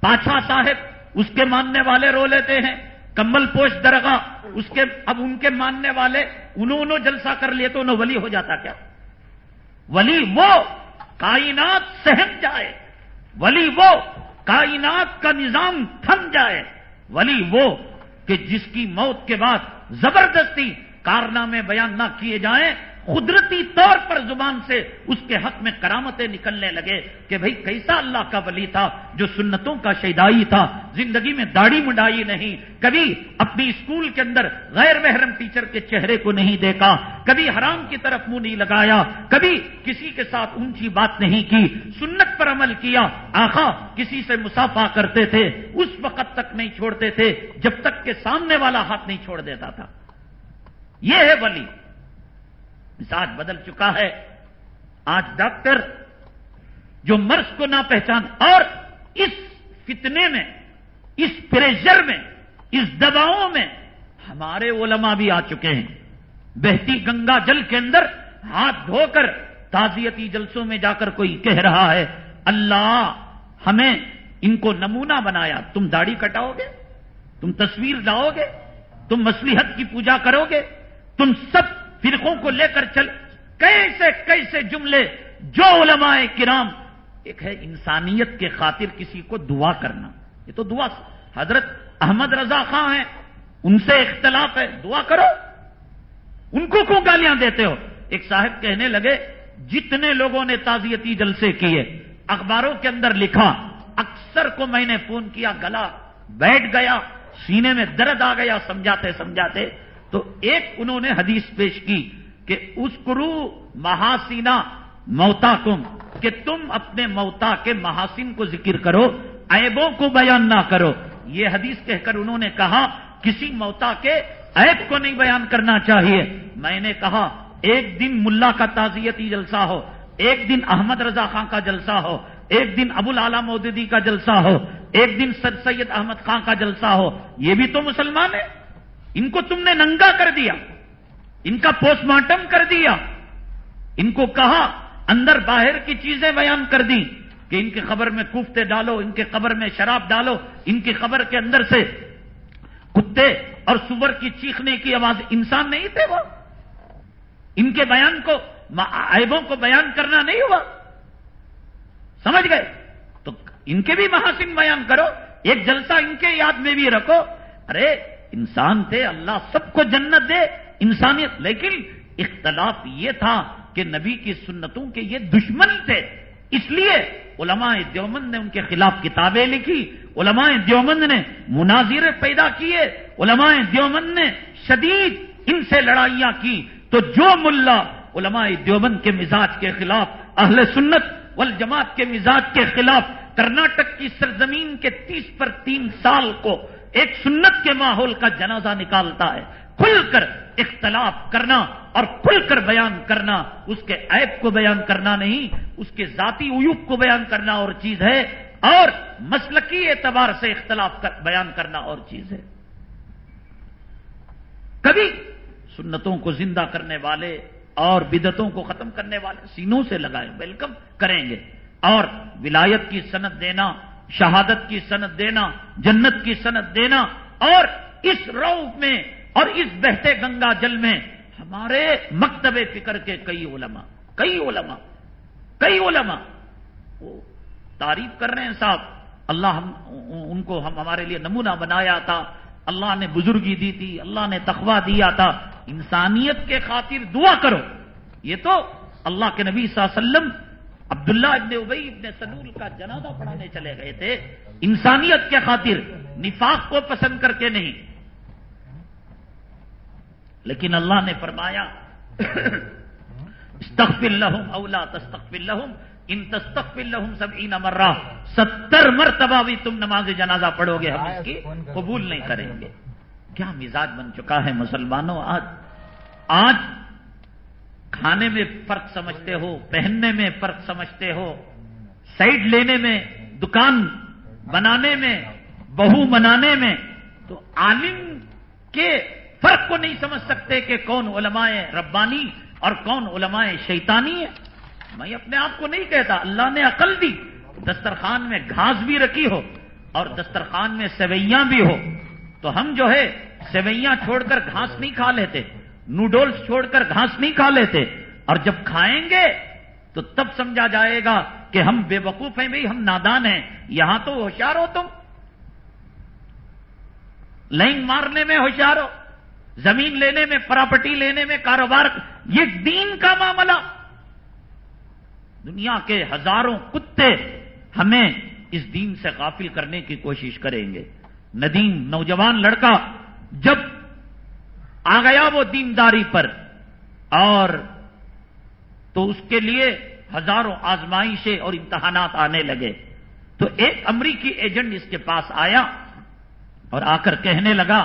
پاچھا صاحب، اس کے ماننے والے رو لیتے ہیں۔ کمل پوش درگاہ، اس کے، اب ان کے ماننے والے، انہوں انہوں جلسہ کر لیے تو انہوں ولی ہو جاتا کیا۔ ولی وہ کائنات سہم جائے۔ ولی وہ کائنات کا نظام تھم جائے۔ ولی وہ کہ جس کی موت کے بعد زبردستی کارنامے بیان نہ کیے جائیں۔ قدرتی طور پر زبان سے اس کے حق میں کرامتیں نکلنے لگے کہ بھئی کیسا اللہ کا ولی تھا جو سنتوں کا شیدائی تھا، زندگی میں داڑھی مڈائی نہیں، کبھی اپنی اسکول کے اندر غیر محرم ٹیچر کے چہرے کو نہیں دیکھا، کبھی حرام کی طرف منہ نہیں لگایا، کبھی کسی کے ساتھ اونچی بات نہیں کی، سنت پر عمل کیا، آخا کسی سے مسافہ کرتے تھے، اس وقت تک نہیں چھوڑتے تھے جب تک کہ سامنے والا ہاتھ نہیں چھوڑ دیتا تھا۔ یہ ہے ولی۔ مزاج بدل چکا ہے۔ آج ڈاکٹر جو مرض کو نہ پہچان اور اس فتنے میں، اس پریشر میں، اس دباؤں میں ہمارے علماء بھی آ چکے ہیں۔ بہتی گنگا جل کے اندر ہاتھ دھو کر تعزیتی جلسوں میں جا کر کوئی کہہ رہا ہے، اللہ ہمیں ان کو نمونہ بنایا۔ تم داڑھی کٹاؤ گے، تم تصویر لاؤ گے، تم مسلحت کی پوجا کرو گے، تم سب فرقوں کو لے کر چل کیسے کیسے جملے جو علماء کرام ایک ہے انسانیت کے خاطر کسی کو دعا کرنا یہ تو دعا حضرت احمد رضا خاں ہیں ان سے اختلاف ہے دعا کرو ان کو کیوں گالیاں دیتے ہو ایک صاحب کہنے لگے جتنے لوگوں نے تعزیتی جلسے کیے اخباروں کے اندر لکھا اکثر کو میں نے فون کیا گلا بیٹھ گیا سینے میں درد آ گیا سمجھاتے سمجھاتے تو ایک انہوں نے حدیث پیش کی کہ اس کرو محاسینا موتا کم کہ تم اپنے موتا کے محاسن کو ذکر کرو ایبوں کو بیان نہ کرو۔ یہ حدیث کہہ کر انہوں نے کہا، کسی موتا کے عیب کو نہیں بیان کرنا چاہیے۔ میں نے کہا، ایک دن ملا کا تعزیتی جلسہ ہو، ایک دن احمد رضا خان کا جلسہ ہو، ایک دن ابو العلا مودودی کا جلسہ ہو، ایک دن سر سید احمد خان کا جلسہ ہو۔ یہ بھی تو مسلمان ہے ان کو تم نے ننگا کر دیا، ان کا پوسٹ مارٹم کر دیا، ان کو کہا، اندر باہر کی چیزیں بیان کر دی کہ ان کی خبر میں کوفتے ڈالو، ان کے قبر میں شراب ڈالو، ان کی خبر کے اندر سے کتے اور سور کی چیخنے کی آواز انسان نہیں تھے وہ۔ ان کے بیان کو، عیبوں کو بیان کرنا نہیں ہوا۔ سمجھ گئے؟ تو ان کے بھی محاسن بیان کرو، ایک جلسہ ان کے یاد میں بھی رکھو۔ ارے انسان تھے، اللہ سب کو جنت دے، انسانیت۔ لیکن اختلاف یہ تھا کہ نبی کی سنتوں کے یہ دشمن تھے۔ اس لیے علماء دیومند نے ان کے خلاف کتابیں لکھی، علماء دیومند نے مناظر پیدا کیے، علماء دیومند نے شدید ان سے لڑائیاں کی۔ تو جو ملا علماء دیومند کے مزاج کے خلاف، اہل سنت والجماعت کے مزاج کے خلاف، کرناٹک کی سرزمین کے تیس پر تین سال کو ایک سنت کے ماحول کا جنازہ نکالتا ہے، کھل کر اختلاف کرنا اور کھل کر بیان کرنا۔ اس کے عیب کو بیان کرنا نہیں، اس کے ذاتی عیوب کو بیان کرنا اور چیز ہے۔ اور مسلکی اعتبار سے اختلاف کر، بیان کرنا اور چیز ہے۔ کبھی سنتوں کو زندہ کرنے والے اور بدتوں کو ختم کرنے والے سینوں سے لگائے، ویلکم کریں گے۔ اور ولایت کی صنعت دینا شہادت کی سند دینا، جنت کی سند دینا، اور اس رو میں اور اس بہتے گنگا جل میں ہمارے مکتب فکر کے کئی علماء کئی علماء کئی علماء وہ تعریف کر رہے ہیں صاحب، اللہ ہم، ان کو ہم ہمارے لیے نمونہ بنایا تھا، اللہ نے بزرگی دی تھی، اللہ نے تخوا دیا تھا، انسانیت کے خاطر دعا کرو۔ یہ تو اللہ کے نبی صلی اللہ علیہ وسلم عبداللہ ابن ابئی ابن سنول کا جنازہ پڑھانے چلے گئے تھے انسانیت کے خاطر نفاق کو پسند کر کے نہیں۔ لیکن اللہ نے فرمایا استغفر لهم اولا تستغفر لهم ان تستغفر لهم سبعین مرہ ستر مرتبہ بھی تم نماز جنازہ پڑھو گے ہم اس کی قبول نہیں کریں گے۔ کیا مزاج بن چکا ہے مسلمانوں آج؟ آج کھانے میں فرق سمجھتے ہو، پہننے میں فرق سمجھتے ہو، سائڈ لینے میں، دکان بنانے میں، بہو بنانے میں، تو عالم کے فرق کو نہیں سمجھ سکتے کہ کون علماء ربانی اور کون علماء شیطانی ہے میں اپنے آپ کو نہیں کہتا، اللہ نے عقل دی، دسترخوان میں گھاس بھی رکھی ہو اور دسترخوان میں سوئیاں بھی ہو۔ تو ہم جو ہے سوئیاں چھوڑ کر گھاس نہیں کھا لیتے۔ نوڈلس چھوڑ کر گھاس نہیں کھا لیتے۔ اور جب کھائیں گے تو تب سمجھا جائے گا کہ ہم بے وقوف ہیں بھائی ہم نادان ہیں۔ یہاں تو ہوشیار ہو تم۔ لائن مارنے میں ہوشیار ہو، زمین لینے میں، پراپرٹی لینے میں، کاروبار۔ یہ دین کا معاملہ۔ دنیا کے ہزاروں کتے ہمیں اس دین سے غافل کرنے کی کوشش کریں گے۔ ندیم نوجوان لڑکا جب آ گیا وہ دینداری پر؟ اور تو اس کے لیے ہزاروں آزمائشیں اور امتحانات آنے لگے۔ تو ایک امریکی ایجنٹ اس کے پاس آیا اور آ کر کہنے لگا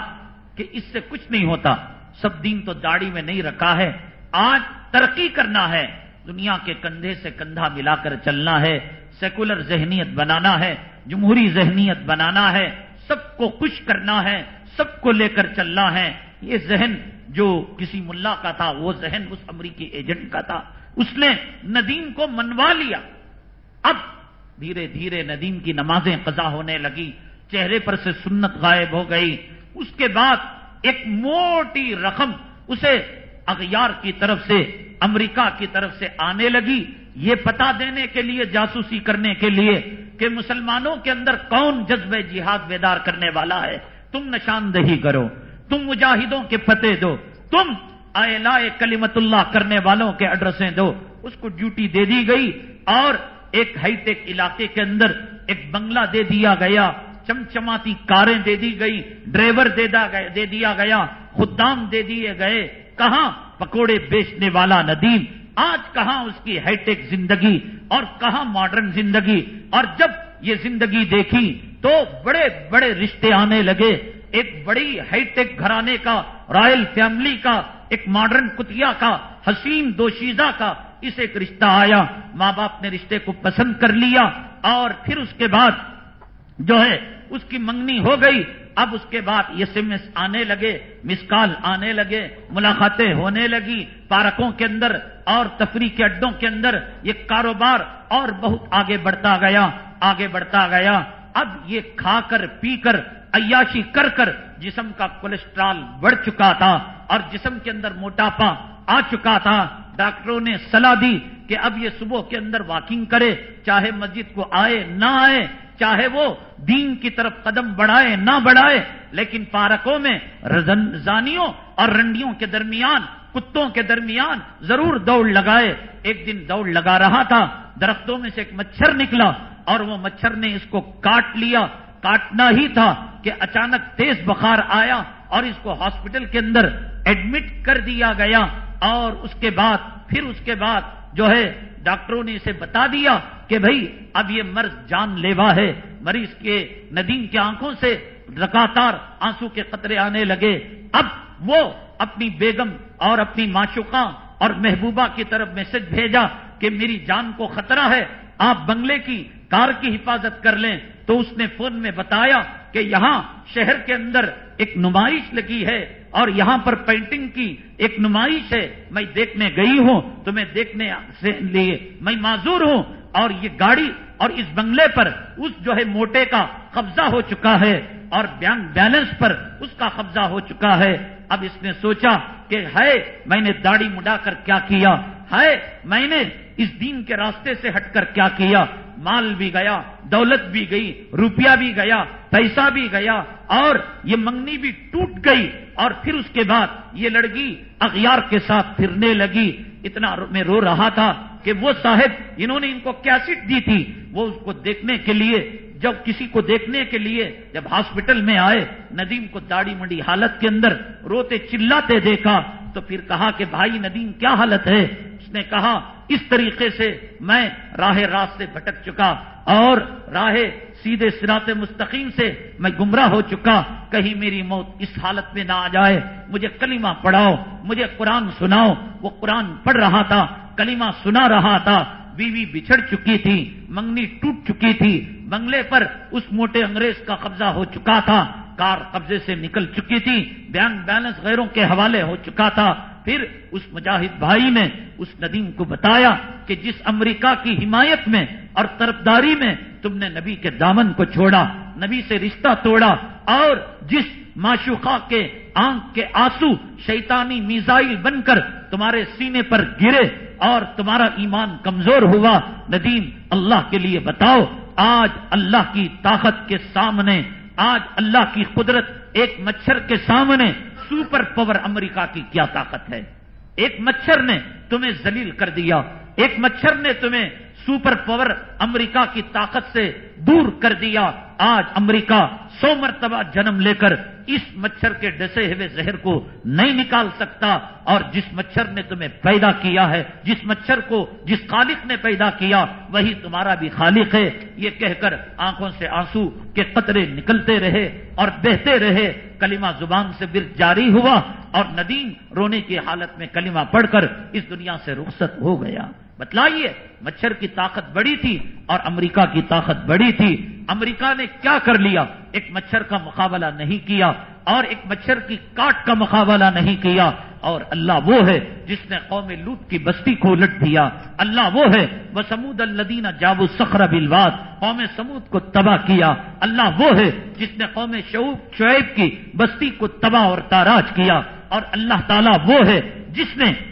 کہ اس سے کچھ نہیں ہوتا، سب دین تو داڑھی میں نہیں رکھا ہے، آج ترقی کرنا ہے، دنیا کے کندھے سے کندھا ملا کر چلنا ہے، سیکولر ذہنیت بنانا ہے، جمہوری ذہنیت بنانا ہے، سب کو خوش کرنا ہے، سب کو لے کر چلنا ہے۔ یہ ذہن جو کسی ملا کا تھا، وہ ذہن اس امریکی ایجنٹ کا تھا۔ اس نے ندیم کو منوا لیا۔ اب دھیرے دھیرے ندیم کی نمازیں قضا ہونے لگی، چہرے پر سے سنت غائب ہو گئی۔ اس کے بعد ایک موٹی رقم اسے اغیار کی طرف سے، امریکہ کی طرف سے آنے لگی۔ یہ پتا دینے کے لیے، جاسوسی کرنے کے لیے کہ مسلمانوں کے اندر کون جذب جہاد بیدار کرنے والا ہے۔ تم نشاندہی کرو۔ تم مجاہدوں کے پتے دو۔ تم لائے کلیمت اللہ کرنے والوں کے ایڈریسیں دو۔ اس کو ڈیوٹی دے دی گئی اور ایک ہائی ٹیک علاقے کے اندر ایک بنگلہ دے دیا گیا۔ چمچماتی کاریں دے دی گئی، ڈرائیور دے دیا گیا، خدام دے دیے گئے۔ کہاں؟ پکوڑے بیچنے والا ندیم۔ آج کہاں اس کی ہائی ٹیک زندگی اور کہاں ماڈرن زندگی؟ اور جب یہ زندگی دیکھی تو بڑے بڑے رشتے آنے لگے۔ ایک بڑی ہائی ٹیک گھرانے کا، رائل فیملی کا، ایک ماڈرن کتیا کا، حسین دوشیزہ کا اس ایک رشتہ آیا۔ ماں باپ نے رشتے کو پسند کر لیا اور پھر اس کے بعد جو ہے اس کی منگنی ہو گئی۔ اب اس کے بعد یہ سم ایس آنے لگے مس کال آنے لگے، ملاقاتیں ہونے لگی۔ پارکوں کے اندر اور تفریح کے اڈوں کے اندر یہ کاروبار اور بہت آگے بڑھتا گیا، آگے بڑھتا گیا۔ اب یہ کھا کر، پی کر عیاشی کر کر جسم کا کولیسٹرال بڑھ چکا تھا اور جسم کے اندر موٹاپا آ چکا تھا۔ ڈاکٹروں نے صلاح دی کہ اب یہ صبح کے اندر واکنگ کرے، چاہے مسجد کو آئے نہ آئے، چاہے وہ دین کی طرف قدم بڑھائے نہ بڑھائے، لیکن پارکوں میں زانیوں اور رنڈیوں کے درمیان، کتوں کے درمیان ضرور دوڑ لگائے۔ ایک دن دوڑ لگا رہا تھا، درختوں میں سے ایک مچھر نکلا اور وہ مچھر نے اس کو کاٹ لیا۔ کاٹنا ہی تھا کہ اچانک تیز بخار آیا اور اس کو ہاسپٹل کے اندر ایڈمٹ کر دیا گیا اور اس کے بعد پھر اس کے بعد جو ہے ڈاکٹروں نے اسے بتا دیا کہ بھائی اب یہ مرض جان لیوا ہے، مریض کے ندیم کی آنکھوں سے لگاتار آنسو کے قطرے آنے لگے۔ اب وہ اپنی بیگم اور اپنی معشوقہ اور محبوبہ کی طرف میسج بھیجا کہ میری جان کو خطرہ ہے، آپ بنگلے کی کار کی حفاظت کر لیں۔ تو اس نے فون میں بتایا کہ یہاں شہر کے اندر ایک نمائش لگی ہے اور یہاں پر پینٹنگ کی ایک نمائش ہے۔ میں دیکھنے گئی ہوں، تو میں دیکھنے سے لیے میں معذور ہوں۔ اور یہ گاڑی اور اس بنگلے پر اس جو ہے موٹے کا قبضہ ہو چکا ہے اور بینک بیلنس پر اس کا قبضہ ہو چکا ہے۔ اب اس نے سوچا کہ ہے میں نے داڑھی مڈا کر کیا کیا؟ ہے میں نے اس دین کے راستے سے ہٹ کر کیا کیا؟ مال بھی گیا، دولت بھی گئی، روپیہ بھی گیا، پیسہ بھی گیا، اور یہ منگنی بھی ٹوٹ گئی، اور پھر اس کے بعد یہ لڑکی اغیار کے ساتھ پھرنے لگی۔ اتنا میں رو رہا تھا کہ وہ صاحب، انہوں نے ان کو کیسٹ دی تھی؟ وہ اس کو دیکھنے کے لیے، جب کسی کو دیکھنے کے لیے جب ہاسپٹل میں آئے، ندیم کو داڑھی منڈی حالت کے اندر، روتے چلاتے دیکھا تو پھر کہا کہ بھائی ندیم کیا حالت ہے؟ اس نے کہا، اس طریقے سے میں راہ راست سے بھٹک چکا اور راہ سیدھے سرات مستقیم سے میں گمراہ ہو چکا۔ کہیں میری موت اس حالت میں نہ آ جائے۔ مجھے کلمہ پڑھاؤ، مجھے قرآن سناؤ۔ وہ قرآن پڑھ رہا تھا، کلمہ سنا رہا تھا۔ بیوی بچھڑ چکی تھی، منگنی ٹوٹ چکی تھی۔ بنگلے پر اس موٹے انگریز کا قبضہ ہو چکا تھا۔ کار قبضے سے نکل چکی تھی۔ بینک بیلنس غیروں کے حوالے ہو چکا تھا۔ پھر اس مجاہد بھائی نے اس ندیم کو بتایا کہ جس امریکہ کی حمایت میں اور طرفداری میں تم نے نبی کے دامن کو چھوڑا، نبی سے رشتہ توڑا اور جس معشوقہ کے آنکھ کے آنسو شیطانی میزائل بن کر تمہارے سینے پر گرے اور تمہارا ایمان کمزور ہوا، ندیم اللہ کے لیے بتاؤ، آج اللہ کی طاقت کے سامنے، آج اللہ کی قدرت ایک مچھر کے سامنے سپر پاور امریکہ کی کیا طاقت ہے؟ ایک مچھر نے تمہیں ذلیل کر دیا، ایک مچھر نے تمہیں سپر پاور امریکہ کی طاقت سے دور کر دیا۔ آج امریکہ سو مرتبہ جنم لے کر اس مچھر کے ڈسے ہوئے زہر کو نہیں نکال سکتا اور جس مچھر نے تمہیں پیدا کیا ہے، جس مچھر کو جس خالق نے پیدا کیا، وہی تمہارا بھی خالق ہے۔ یہ کہہ کر آنکھوں سے آنسو کے قطرے نکلتے رہے اور بہتے رہے۔ کلمہ زبان سے ورد جاری ہوا اور ندیم رونے کی حالت میں کلمہ پڑھ کر اس دنیا سے رخصت ہو گیا۔ بتلائیے، مچھر کی طاقت بڑی تھی اور امریکہ کی طاقت بڑی تھی۔ امریکہ نے کیا کر لیا؟ ایک مچھر کا مقابلہ نہیں کیا اور ایک مچھر کی کاٹ کا مقابلہ نہیں کیا۔ اور اللہ وہ ہے جس نے قوم لوٹ کی بستی کو الٹ دیا۔ اللہ وہ ہے۔ وہ سمود الدین جاب سخر بلواد قوم سمود کو تباہ کیا۔ اللہ وہ ہے جس نے قوم شعیب کی بستی کو تباہ اور تاراج کیا۔ اور اللہ تعالیٰ وہ ہے جس نے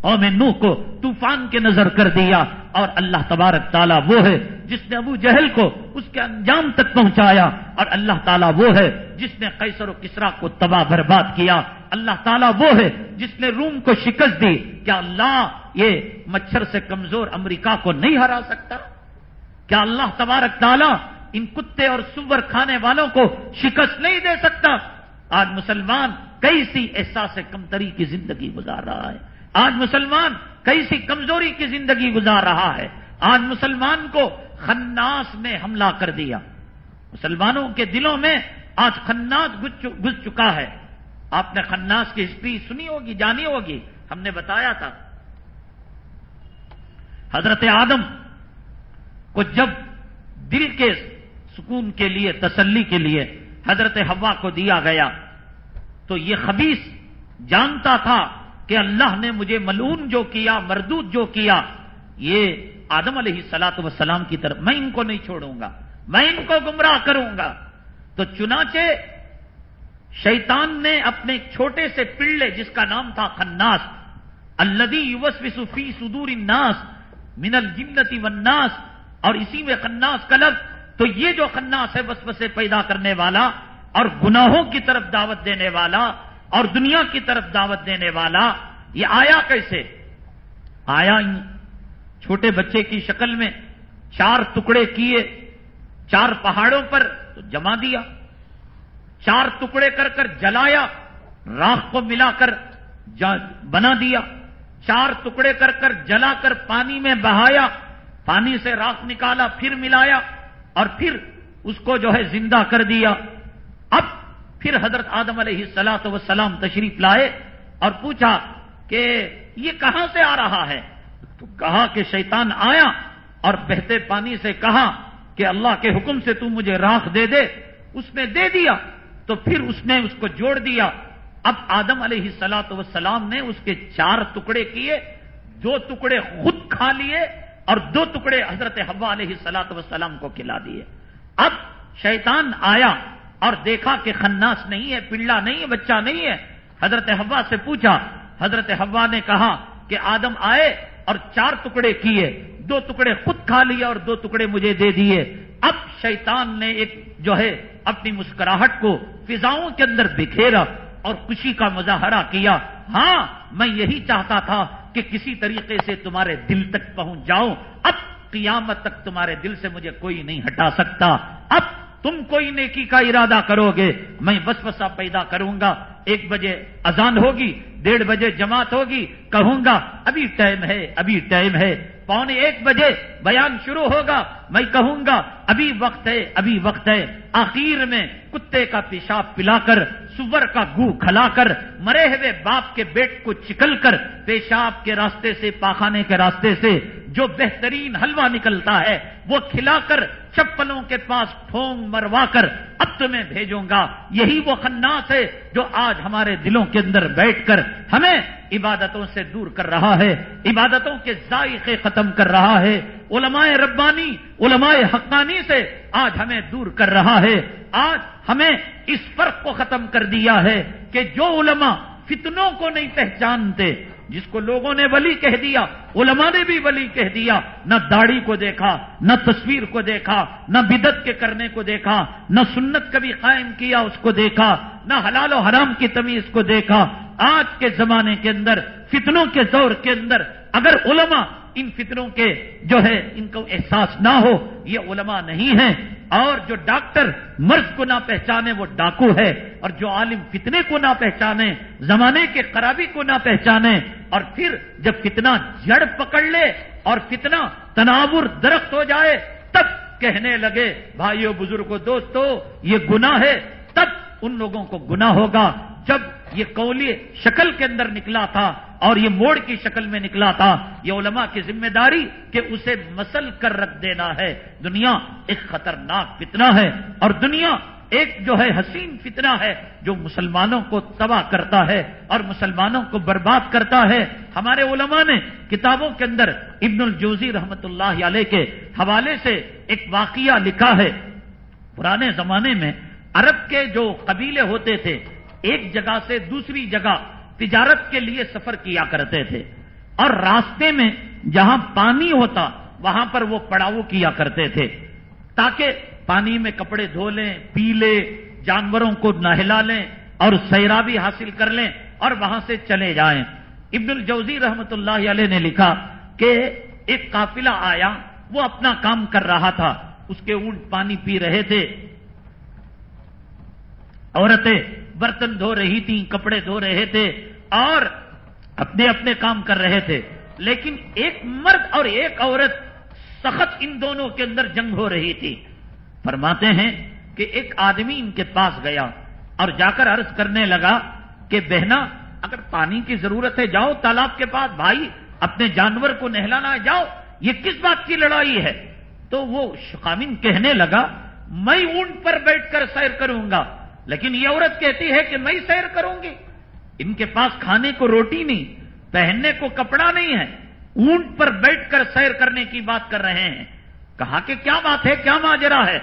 قوم نو کو طوفان کے نظر کر دیا اور اللہ تبارک تعالیٰ وہ ہے جس نے ابو جہل کو اس کے انجام تک پہنچایا اور اللہ تعالیٰ وہ ہے جس نے قیصر و کسرا کو تباہ برباد کیا۔ اللہ تعالیٰ وہ ہے جس نے روم کو شکست دی۔ کیا اللہ یہ مچھر سے کمزور امریکہ کو نہیں ہرا سکتا؟ کیا اللہ تبارک تعالیٰ ان کتے اور سور کھانے والوں کو شکست نہیں دے سکتا؟ آج مسلمان کئی سی احساس کمتری کی زندگی گزار رہا ہے۔ آج مسلمان کیسی کمزوری کی زندگی گزار رہا ہے؟ آج مسلمان کو خناس نے حملہ کر دیا۔ مسلمانوں کے دلوں میں آج خناس گز چکا ہے۔ آپ نے خناس کی ہسٹری سنی ہوگی، جانی ہوگی۔ ہم نے بتایا تھا۔ حضرت آدم کو جب دل کے سکون کے لیے، تسلی کے لیے حضرت ہوا کو دیا گیا تو یہ خبیص جانتا تھا کہ اللہ نے مجھے ملون جو کیا، مردود جو کیا، یہ آدم علیہ سلاط وسلام کی طرف میں ان کو نہیں چھوڑوں گا، میں ان کو گمراہ کروں گا۔ تو چنانچہ شیطان نے اپنے ایک چھوٹے سے پلے جس کا نام تھا خناس الدی یوس وسفی سدور الناس من الجنتی وناس اور اسی میں خناس کلب تو یہ جو خناس ہے بس پیدا کرنے والا اور گناہوں کی طرف دعوت دینے والا اور دنیا کی طرف دعوت دینے والا، یہ آیا کیسے؟ آیا ہی چھوٹے بچے کی شکل میں چار ٹکڑے کیے، چار پہاڑوں پر تو جما دیا، چار ٹکڑے کر کر جلایا راکھ کو ملا کر بنا دیا، چار ٹکڑے کر کر جلا کر پانی میں بہایا، پانی سے راکھ نکالا، پھر ملایا، اور پھر اس کو جو ہے زندہ کر دیا۔ اب پھر حضرت آدم علیہ سلاۃ وسلام تشریف لائے اور پوچھا کہ یہ کہاں سے آ رہا ہے؟ تو کہا کہ شیطان آیا اور بہتے پانی سے کہا کہ اللہ کے حکم سے تو مجھے راکھ دے دے، اس نے دے دیا، تو پھر اس نے اس کو جوڑ دیا۔ اب آدم علیہ سلاۃ وسلام نے اس کے چار ٹکڑے کیے، دو ٹکڑے خود کھا لیے اور دو ٹکڑے حضرت حوا علیہ سلاۃ وسلام کو کھلا دیے۔ اب شیطان آیا اور دیکھا کہ خناس نہیں ہے پلڑا نہیں ہے، بچہ نہیں ہے۔ حضرت ہوا سے پوچھا، حضرت ہوا نے کہا کہ آدم آئے اور چار ٹکڑے کیے۔ دو ٹکڑے خود کھا لیے اور دو ٹکڑے مجھے دے دیے۔ اب شیطان نے ایک جو ہے اپنی مسکراہٹ کو فضاؤں کے اندر بکھیرا اور خوشی کا مظاہرہ کیا۔ ہاں میں یہی چاہتا تھا کہ کسی طریقے سے تمہارے دل تک پہنچ جاؤں۔ اب قیامت تک تمہارے دل سے مجھے کوئی نہیں ہٹا سکتا۔ اب تم کوئی نیکی کا ارادہ کرو گے، میں بس بسا پیدا کروں گا، ایک بجے اذان ہوگی ڈیڑھ بجے جماعت ہوگی، کہوں گا، ابھی ٹائم ہے، ابھی ٹائم ہے، پونے ایک بجے بیان شروع ہوگا، میں کہوں گا، ابھی وقت ہے، ابھی وقت ہے آخر میں کتے کا پیشاب پلا کر سور کا گو کھلا کر مرے ہوئے باپ کے بیٹ کو چکل کر پیشاب کے راستے سے، پاخانے کے راستے سے، جو بہترین حلوہ نکلتا ہے، وہ کھلا کر چپلوں کے پاس ٹھونگ مروا کر اب تمہیں بھیجوں گا، یہی وہ خناس ہے جو آج ہمارے دلوں کے اندر بیٹھ کر ہمیں عبادتوں سے دور کر رہا ہے، عبادتوں کے ذائقے ختم کر رہا ہے۔ علماء ربانی، علماء حقانی سے آج ہمیں دور کر رہا ہے۔ آج ہمیں اس فرق کو ختم کر دیا ہے کہ جو علماء فتنوں کو نہیں پہچانتے، جس کو لوگوں نے ولی کہہ دیا، علماء نے بھی ولی کہہ دیا، نہ داڑھی کو دیکھا، نہ تصویر کو دیکھا، نہ بدت کے کرنے کو دیکھا، نہ سنت کبھی قائم کیا اس کو دیکھا۔ نہ حلال و حرام کی تمیز کو دیکھا، آج کے زمانے کے اندر، فتنوں کے دور کے اندر، اگر علماء ان فتنوں کے جو ہے، ان کو احساس نہ ہو، یہ علماء نہیں ہے اور جو ڈاکٹر مرض کو نہ پہچانے، وہ ڈاکو ہے۔ اور جو عالم فتنے کو نہ پہچانے، زمانے کے خرابی کو نہ پہچانے، اور پھر جب فتنہ جڑ پکڑ لے اور فتنہ تناور درخت ہو جائے، تب کہنے لگے، بھائیو بزرگوں دوستو، یہ گنا ہے۔ ان لوگوں کو گنا ہوگا جب یہ قولی شکل کے اندر نکلا تھا اور یہ موڑ کی شکل میں نکلا تھا۔ یہ علماء کی ذمہ داری کہ اسے مسل کر رکھ دینا ہے۔ دنیا ایک خطرناک فتنہ ہے اور دنیا ایک جو ہے حسین فتنہ ہے جو مسلمانوں کو تباہ کرتا ہے اور مسلمانوں کو برباد کرتا ہے۔ ہمارے علماء نے کتابوں کے اندر ابن الجوزی رحمت اللہ علیہ کے حوالے سے ایک واقعہ لکھا ہے۔ پرانے زمانے میں عرب کے جو قبیلے ہوتے تھے، ایک جگہ سے دوسری جگہ تجارت کے لیے سفر کیا کرتے تھے۔ اور راستے میں جہاں پانی ہوتا، وہاں پر وہ پڑاؤ کیا کرتے تھے۔ تاکہ پانی میں کپڑے دھو لیں، پی لیں، جانوروں کو نہلا لیں اور سیرابی حاصل کر لیں اور وہاں سے چلے جائیں۔ ابن الجوزی رحمت اللہ علیہ نے لکھا کہ ایک قافلہ آیا، وہ اپنا کام کر رہا تھا۔ اس کے اونٹ پانی پی رہے تھے۔ عورتیں برتن دھو رہی تھیں، کپڑے دھو رہے تھے اور اپنے اپنے کام کر رہے تھے، لیکن ایک مرد اور ایک عورت سخت ان دونوں کے اندر جنگ ہو رہی تھی۔ فرماتے ہیں کہ ایک آدمی ان کے پاس گیا اور جا کر عرض کرنے لگا کہ بہنا، اگر پانی کی ضرورت ہے جاؤ، تالاب کے پاس بھائی، اپنے جانور کو نہلانا جاؤ، یہ کس بات کی لڑائی ہے؟ تو وہ شقامین کہنے لگا، میں اونٹ پر بیٹھ کر سیر کروں گا۔ لیکن یہ عورت کہتی ہے کہ میں سیر کروں گی۔ ان کے پاس کھانے کو روٹی نہیں، پہننے کو کپڑا نہیں ہے۔ اونٹ پر بیٹھ کر سیر کرنے کی بات کر رہے ہیں۔ کہا کہ کیا بات ہے، کیا ماجرا ہے؟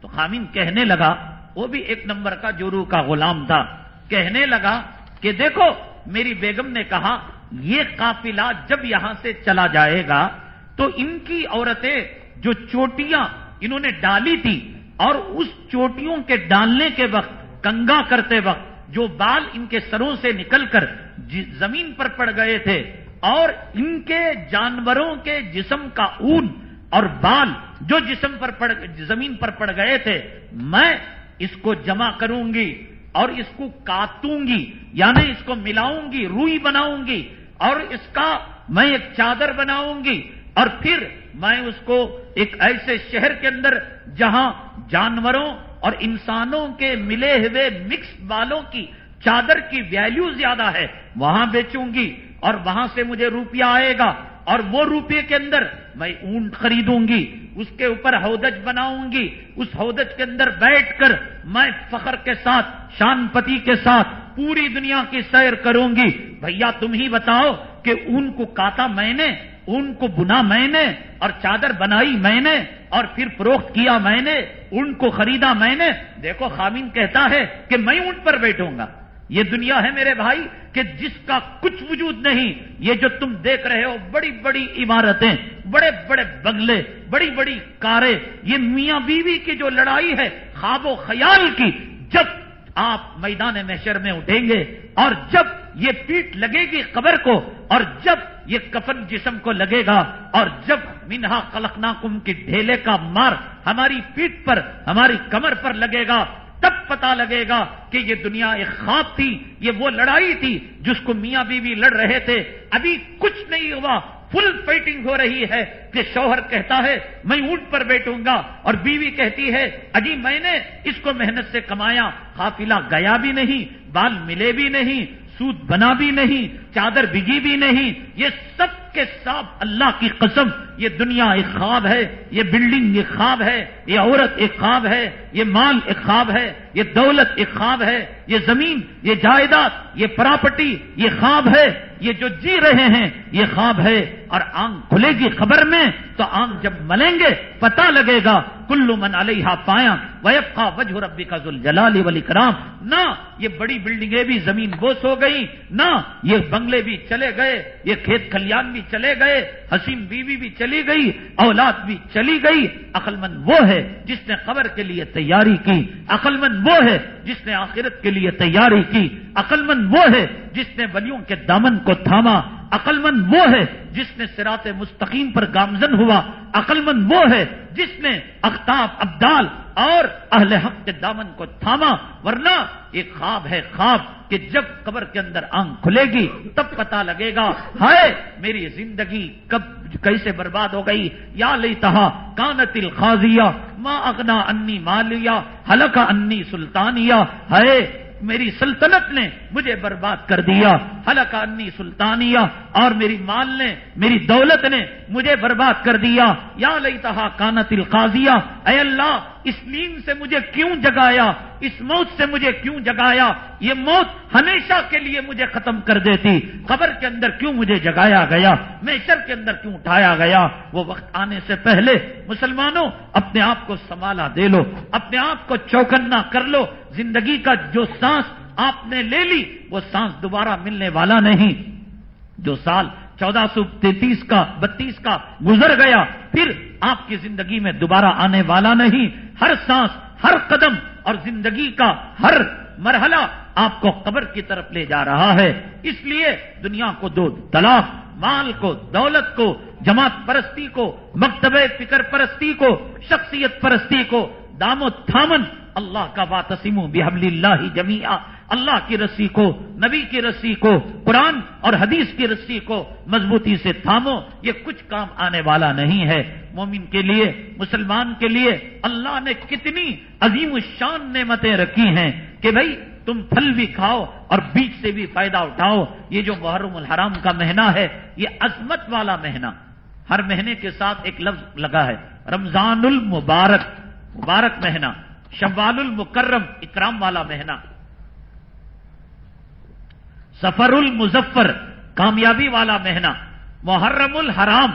تو خامین کہنے لگا، وہ بھی ایک نمبر کا جورو کا غلام تھا۔ کہنے لگا کہ دیکھو، میری بیگم نے کہا، یہ قافلہ جب یہاں سے چلا جائے گا تو ان کی عورتیں جو چوٹیاں انہوں نے ڈالی تھی اور اس چوٹیوں کے ڈالنے کے وقت کنگا کرتے وقت جو بال ان کے سروں سے نکل کر جی- زمین پر پڑ گئے تھے اور ان کے جانوروں کے جسم کا اون اور بال جو جسم پر پڑ زمین پر پڑ گئے تھے، میں اس کو جمع کروں گی اور اس کو کاتوں گی یعنی اس کو ملاؤں گی، روئی بناؤں گی اور اس کا میں ایک چادر بناؤں گی اور پھر میں اس کو ایک ایسے شہر کے اندر جہاں جانوروں اور انسانوں کے ملے ہوئے مکس بالوں کی چادر کی ویلیو زیادہ ہے۔ وہاں بیچوں گی اور وہاں سے مجھے روپیہ آئے گا اور وہ روپے کے اندر میں اونٹ خریدوں گی، اس کے اوپر ہودج بناؤں گی، اس ہودج کے اندر بیٹھ کر میں فخر کے ساتھ شان پتی کے ساتھ پوری دنیا کی سیر کروں گی۔ بھیا تم ہی بتاؤ کہ اون کو کاتا میں نے ان کو بنا میں نے اور چادر بنائی میں نے اور پھر فروخت کیا میں نے، ان کو خریدا میں نے۔ دیکھو خامین کہتا ہے کہ میں اونٹ پر بیٹھوں گا۔ یہ دنیا ہے میرے بھائی کہ جس کا کچھ وجود نہیں، یہ جو تم دیکھ رہے ہو، بڑی بڑی عمارتیں، بڑے بڑے بنگلے، بڑی بڑی کاریں۔ یہ میاں بیوی کی جو لڑائی ہے، خواب و خیال کی، جب آپ میدان محشر میں اٹھیں گے اور جب یہ پیٹ لگے گی قبر کو اور جب یہ کفن جسم کو لگے گا اور جب منہا کلکنا کم کی ڈھیلے کا مار ہماری پیٹ پر، ہماری کمر پر لگے گا، تب پتا لگے گا کہ یہ دنیا ایک خواب تھی، یہ وہ لڑائی تھی جس کو میاں بیوی لڑ رہے تھے۔ ابھی کچھ نہیں ہوا، فل فائٹنگ ہو رہی ہے کہ شوہر کہتا ہے، میں اونٹ پر بیٹھوں گا اور بیوی کہتی ہے، اجی میں نے اس کو محنت سے کمایا، قافلہ گیا بھی نہیں، بال ملے بھی نہیں سود بنا بھی نہیں، چادر بگی بھی نہیں، یہ سب کے ساتھ اللہ کی قسم، یہ دنیا ایک خواب ہے، یہ بلڈنگ ایک خواب ہے، یہ عورت ایک خواب ہے، یہ مال ایک خواب ہے۔ یہ دولت ایک خواب ہے، یہ زمین، یہ جائیداد، یہ پراپرٹی، یہ خواب ہے، یہ جو جی رہے ہیں، یہ خواب ہے۔ اور آنکھ کھلے گی خبر میں تو آنکھ جب ملیں گے پتا لگے گا، کلو من علیہ پایا ویفقا وجہ ربی کا جلال ولی کرام نہ یہ بڑی بلڈنگیں بھی زمین بوس ہو گئی نہ یہ بنگلے بھی چلے گئے، یہ کھیت کھلیان بھی چلے گئے، حسین بیوی بھی چلی گئی، اولاد بھی چلی گئی۔ عقل مند وہ ہے جس نے قبر کے لیے تیاری کی عقل مند وہ ہے جس نے آخرت کے لیے تیاری کی عقل مند وہ ہے جس نے ولیوں کے دامن کو تھاما عقل مند وہ ہے جس نے سرات مستقیم پر گامزن ہوا عقل مند وہ ہے جس نے اختاب ابدال اور اہل حق کے دامن کو تھاما، ورنہ ایک خواب ہے خواب کہ جب قبر کے اندر آنکھ کھلے گی تب پتا لگے گا، ہائے، میری زندگی کب کیسے برباد ہو گئی؟ یا لئی تہا کانت الخازیا ماں اگنا انی مالیا حلق انی سلطانیہ ہے میری سلطنت نے مجھے برباد کر دیا حلق انی سلطانیہ، اور میری مال نے، میری دولت نے مجھے برباد کر دیا۔ یا لئیتا کانت القاضیہ، اے اللہ، اس نیند سے مجھے کیوں جگایا؟ اس موت سے مجھے کیوں جگایا؟ یہ موت ہمیشہ کے لیے مجھے ختم کر دیتی۔ قبر کے اندر کیوں مجھے جگایا گیا؟ میشر کے اندر کیوں اٹھایا گیا؟ وہ وقت آنے سے پہلے مسلمانوں، اپنے آپ کو سنبھالا دے لو، اپنے آپ کو چوکنا کر لو۔ زندگی کا جو سانس آپ نے لے لی، وہ سانس دوبارہ ملنے والا نہیں۔ جو سال چودہ سو تینتیس کا، بتیس کا گزر گیا، پھر آپ کی زندگی میں دوبارہ آنے والا نہیں۔ ہر سانس، ہر قدم اور زندگی کا ہر مرحلہ آپ کو قبر کی طرف لے جا رہا ہے۔ اس لیے دنیا کو دو طلاق، مال کو، دولت کو، جماعت پرستی کو، مکتب فکر پرستی کو، شخصیت پرستی کو، دام و تھامن اللہ کا واتسیم بحمل اللہ جمیا اللہ کی رسی کو، نبی کی رسی کو، قرآن اور حدیث کی رسی کو مضبوطی سے تھامو۔ یہ کچھ کام آنے والا نہیں ہے۔ مومن کے لیے، مسلمان کے لیے اللہ نے کتنی عظیم الشان نعمتیں رکھی ہیں کہ بھائی تم پھل بھی کھاؤ اور بیچ سے بھی فائدہ اٹھاؤ۔ یہ جو محرم الحرام کا مہینہ ہے، یہ عظمت والا مہینہ۔ ہر مہینے کے ساتھ ایک لفظ لگا ہے رمضان المبارک مبارک مہینہ۔ شوال المکرم، اکرام والا مہینہ۔ سفر المظفر، کامیابی والا مہینہ۔ محرم الحرام۔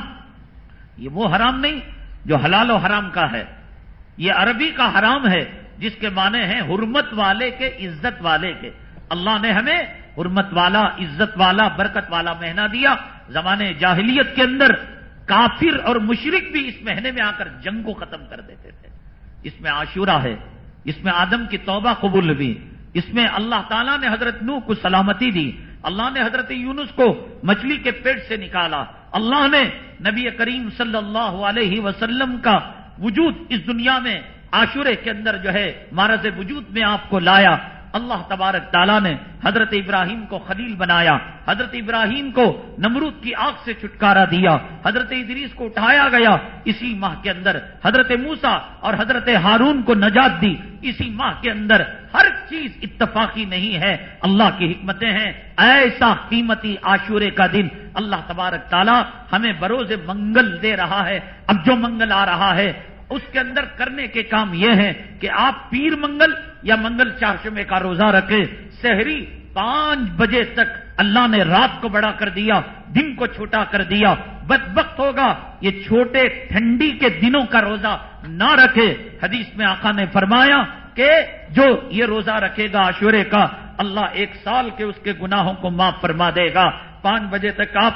یہ وہ حرام نہیں جو حلال و حرام کا ہے۔ یہ عربی کا حرام ہے، جس کے معنی ہیں حرمت والے کے، عزت والے کے۔ اللہ نے ہمیں حرمت والا، عزت والا، برکت والا مہینہ دیا۔ زمانے جاہلیت کے اندر کافر اور مشرق بھی اس مہینے میں آ کر جنگ کو ختم کر دیتے تھے۔ اس میں عاشورہ ہے، اس میں آدم کی توبہ قبول بھی اس میں اللہ تعالیٰ نے حضرت نو کو سلامتی دی، اللہ نے حضرت یونس کو مچھلی کے پیٹ سے نکالا، اللہ نے نبی کریم صلی اللہ علیہ وسلم کا وجود اس دنیا میں آشورے کے اندر جو ہے مارز وجود میں آپ کو لایا اللہ تبارک تعالیٰ نے حضرت ابراہیم کو خلیل بنایا، حضرت ابراہیم کو نمرود کی آگ سے چھٹکارا دیا، حضرت ادریس کو اٹھایا گیا، اسی ماہ کے اندر حضرت موسا اور حضرت ہارون کو نجات دی، اسی ماہ کے اندر ہر چیز اتفاقی نہیں ہے، اللہ کی حکمتیں ہیں، ایسا قیمتی عاشورے کا دن اللہ تبارک تعالیٰ ہمیں بروز منگل دے رہا ہے، اب جو منگل آ رہا ہے، اس کے اندر کرنے کے کام یہ ہے کہ آپ پیر منگل یا منگل چارشمے کا روزہ رکھے شہری پانچ بجے تک اللہ نے رات کو بڑا کر دیا، دن کو چھوٹا کر دیا بدبخت ہوگا، یہ چھوٹے ٹھنڈی کے دنوں کا روزہ نہ رکھے۔ حدیث میں آقا نے فرمایا کہ جو یہ روزہ رکھے گا عشورے کا، اللہ ایک سال کے اس کے گناہوں کو معاف فرما دے گا۔ پانچ بجے تک آپ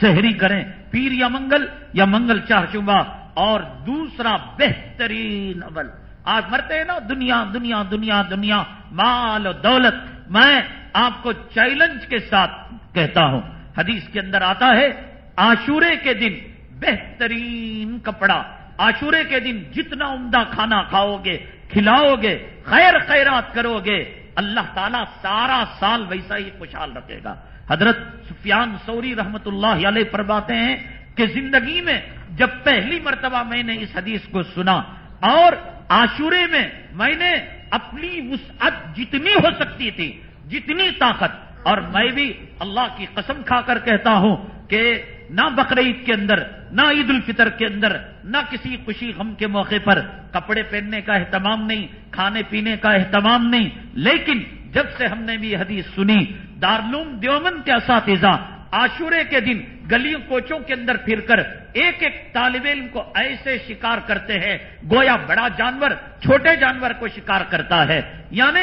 شہری کریں، پیر یا منگل یا منگل چاہ چوبا اور دوسرا بہترین عمل آج مرتے ہیں نا، دنیا دنیا دنیا دنیا، مال و دولت۔ میں آپ کو چیلنج کے ساتھ کہتا ہوں۔ حدیث کے اندر آتا ہے آشورے کے دن بہترین کپڑا آشورے کے دن جتنا عمدہ کھانا کھاؤ گے، کھلاؤ گے، خیر خیرات کرو گے، اللہ تعالیٰ سارا سال ویسا ہی خوشحال رکھے گا۔ حضرت سفیان سوری رحمت اللہ علیہ پر ہیں کہ زندگی میں جب پہلی مرتبہ میں نے اس حدیث کو سنا اور آشورے میں میں نے اپنی وسعت جتنی ہو سکتی تھی، جتنی طاقت، اور میں بھی اللہ کی قسم کھا کر کہتا ہوں کہ نہ بقرعید کے اندر، نہ عید الفطر کے اندر، نہ کسی خوشی غم کے موقع پر کپڑے پہننے کا اہتمام نہیں، کھانے پینے کا اہتمام نہیں، لیکن جب سے ہم نے بھی حدیث سنی دارلوم دیومن کے اساتذہ آشورے کے دن گلیوں کوچوں کے اندر پھر کر ایک ایک طالب علم کو ایسے شکار کرتے ہیں، گویا بڑا جانور، چھوٹے جانور کو شکار کرتا ہے۔ یعنی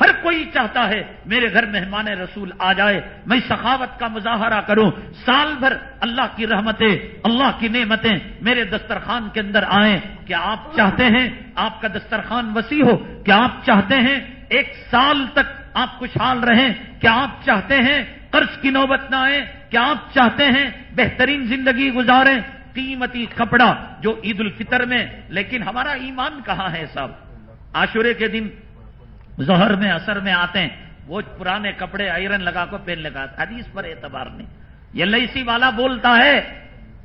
ہر کوئی چاہتا ہے، میرے گھر مہمان رسول آ جائے، میں سخاوت کا مظاہرہ کروں۔ سال بھر اللہ کی رحمتیں، اللہ کی نعمتیں میرے دسترخوان کے اندر آئیں۔ کیا آپ چاہتے ہیں آپ کا دسترخوان وسیع ہو؟ کیا آپ چاہتے ہیں ایک سال تک آپ خوشحال رہیں؟ کیا آپ چاہتے ہیں قرض کی نوبت نہ آئے، کیا آپ چاہتے ہیں بہترین زندگی گزاریں؟ قیمتی کپڑا جو عید الفطر میں، لیکن ہمارا ایمان کہاں ہے صاحب؟ آشورے کے دن ظہر میں اثر میں آتے ہیں، وہ پرانے کپڑے آئرن لگا کو پہن لگا حدیث پر اعتبار نہیں۔ یہ لئیسی والا بولتا ہے،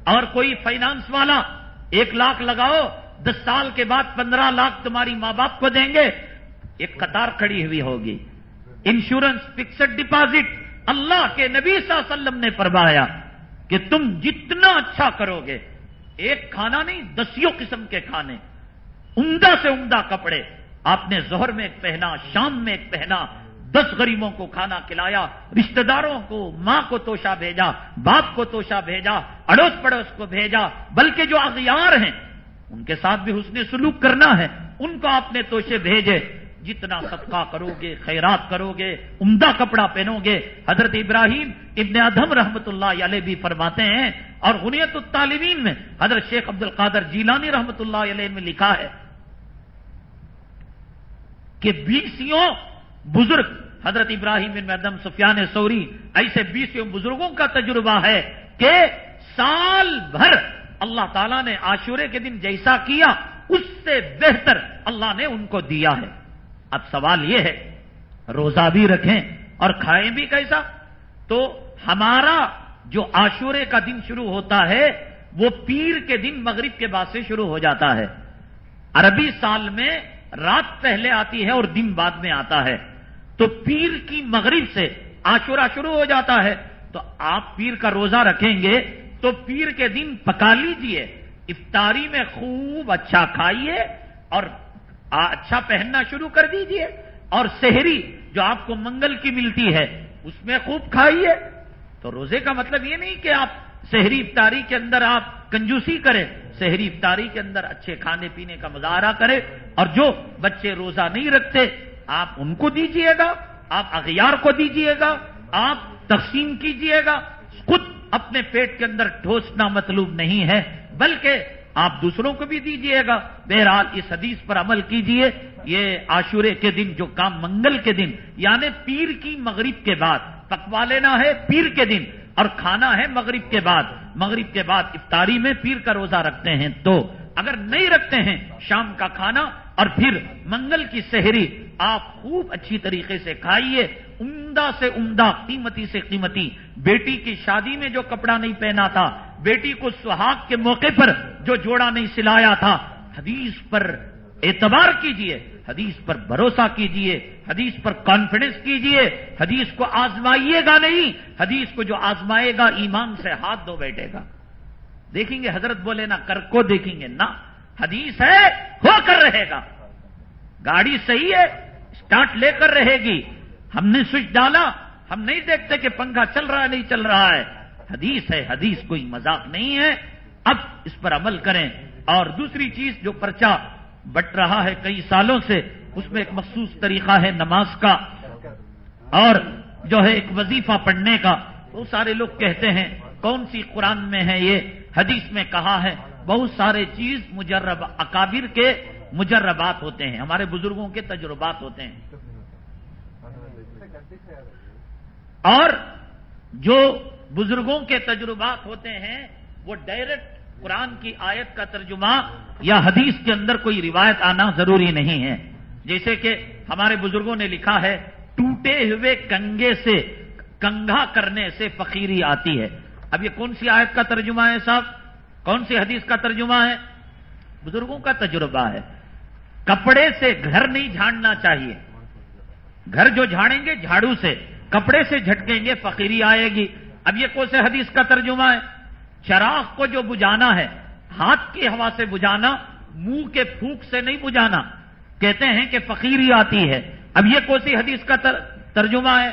اور کوئی فائنانس والا ایک لاکھ لگاؤ، دس سال کے بعد پندرہ لاکھ تمہاری ماں باپ کو دیں گے، ایک قطار کھڑی ہوئی ہوگی۔ انشورنس فکسڈ ڈپازٹ اللہ کے نبی صلی اللہ علیہ وسلم نے فرمایا کہ تم جتنا اچھا کرو گے، ایک کھانا نہیں، دسیوں قسم کے کھانے۔ عمدہ سے عمدہ کپڑے۔ آپ نے زہر میں ایک پہنا، شام میں ایک پہنا، دس غریبوں کو کھانا کھلایا رشتہ داروں کو، ماں کو توشا بھیجا، باپ کو توشا بھیجا، اڑوس پڑوس کو بھیجا، بلکہ جو اغیار ہیں، ان کے ساتھ بھی حسن سلوک کرنا ہے۔ ان کو آپ نے توشے بھیجے۔ جتنا صدقہ کرو گے خیرات کرو گے عمدہ کپڑا پہنو گے حضرت ابراہیم ابن ادم رحمت اللہ علیہ بھی فرماتے ہیں، اور غنیت الطالبین میں حضرت شیخ عبد القادر جیلانی رحمت اللہ علیہ میں لکھا ہے کہ بیسوں بزرگ، حضرت ابراہیم بن ادم سفیان سوری ایسے بیسوں بزرگوں کا تجربہ ہے کہ سال بھر اللہ تعالیٰ نے آشورے کے دن جیسا کیا، اس سے بہتر اللہ نے ان کو دیا ہے۔ اب سوال یہ ہے، روزہ بھی رکھیں اور کھائیں بھی کیسا؟ تو ہمارا جو آشورے کا دن شروع ہوتا ہے، وہ پیر کے دن مغرب کے بعد سے شروع ہو جاتا ہے۔ عربی سال میں رات پہلے آتی ہے اور دن بعد میں آتا ہے۔ تو پیر کی مغرب سے آشورا شروع ہو جاتا ہے۔ تو آپ پیر کا روزہ رکھیں گے، تو پیر کے دن پکا لیجیے۔ افطاری میں خوب اچھا کھائیے اور اچھا پہننا شروع کر دیجیے۔ اور سہری جو آپ کو منگل کی ملتی ہے، اس میں خوب کھائیے۔ تو روزے کا مطلب یہ نہیں کہ آپ شہری افطاری کے اندر آپ کنجوسی کریں شہری افطاری کے اندر اچھے کھانے پینے کا مظاہرہ کریں۔ اور جو بچے روزہ نہیں رکھتے، آپ ان کو دیجیے گا، آپ اغیار کو دیجیے گا، آپ تقسیم کیجیے گا۔ خود اپنے پیٹ کے اندر ٹھوسنا مطلوب نہیں ہے، بلکہ آپ دوسروں کو بھی دیجیے گا۔ بہرحال اس حدیث پر عمل کیجیے۔ یہ آشورے کے دن جو کام منگل کے دن یعنی پیر کی مغرب کے بعد پکوا لینا ہے پیر کے دن اور کھانا ہے مغرب کے بعد۔ مغرب کے بعد افطاری میں پیر کا روزہ رکھتے ہیں۔ تو اگر نہیں رکھتے ہیں شام کا کھانا اور پھر منگل کی سہری آپ خوب اچھی طریقے سے کھائیے۔ عمدہ سے عمدہ، قیمتی سے قیمتی۔ بیٹی کی شادی میں جو کپڑا نہیں پہنا تھا، بیٹی کو سہاگ کے موقع پر جو جوڑا نہیں سلایا تھا، حدیث پر اعتبار کیجیے، حدیث پر بھروسہ کیجیے، حدیث پر کانفیڈنس کیجیے، حدیث کو آزمائیے گا نہیں، حدیث کو جو آزمائے گا، ایمان سے ہاتھ دھو بیٹھے گا دیکھیں گے، حضرت بولے نا، کر کو دیکھیں گے۔ نہ، حدیث ہے، ہو کر رہے گا۔ گاڑی صحیح ہے اسٹارٹ لے کر رہے گی۔ ہم نے سوئچ ڈالا، ہم نہیں دیکھتے کہ پنکھا چل رہا ہے، نہیں چل رہا ہے۔ حدیث ہے، حدیث کوئی مذاق نہیں ہے۔ اب اس پر عمل کریں۔ اور دوسری چیز جو پرچہ بٹ رہا ہے کئی سالوں سے، اس میں ایک مخصوص طریقہ ہے نماز کا۔ اور جو ہے ایک وظیفہ پڑھنے کا۔ وہ سارے لوگ کہتے ہیں، کون سی قرآن میں ہے یہ؟ حدیث میں کہا ہے، بہت سارے چیز مجرب اکابر کے مجربات ہوتے ہیں۔ ہمارے بزرگوں کے تجربات ہوتے ہیں۔ اور جو بزرگوں کے تجربات ہوتے ہیں، وہ ڈائریکٹ قرآن کی آیت کا ترجمہ یا حدیث کے اندر کوئی روایت آنا ضروری نہیں ہے۔ جیسے کہ ہمارے بزرگوں نے لکھا ہے، ٹوٹے ہوئے کنگے سے، کنگھا کرنے سے فقیری آتی ہے۔ اب یہ کون سی آیت کا ترجمہ ہے صاحب؟ کون سی حدیث کا ترجمہ ہے؟ بزرگوں کا تجربہ ہے۔ کپڑے سے گھر نہیں جھاڑنا چاہیے۔ گھر جو جھاڑیں گے جھاڑو سے، کپڑے سے جھٹکیں گے، فقیری آئے گی۔ اب یہ کون سے حدیث کا ترجمہ ہے؟ چراغ کو جو بجانا ہے، ہاتھ کی ہوا سے بجانا، منہ کے پھوک سے نہیں بجانا۔ کہتے ہیں کہ فقیری آتی ہے۔ اب یہ کون سی حدیث کا ترجمہ ہے؟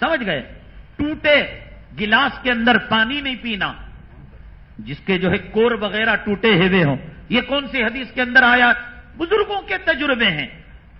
سمجھ گئے؟ ٹوٹے، گلاس کے اندر پانی نہیں پینا۔ جس کے جو ہے کور وغیرہ ٹوٹے ہوئے ہوں۔ یہ کون سی حدیث کے اندر آیا؟ بزرگوں کے تجربے ہیں۔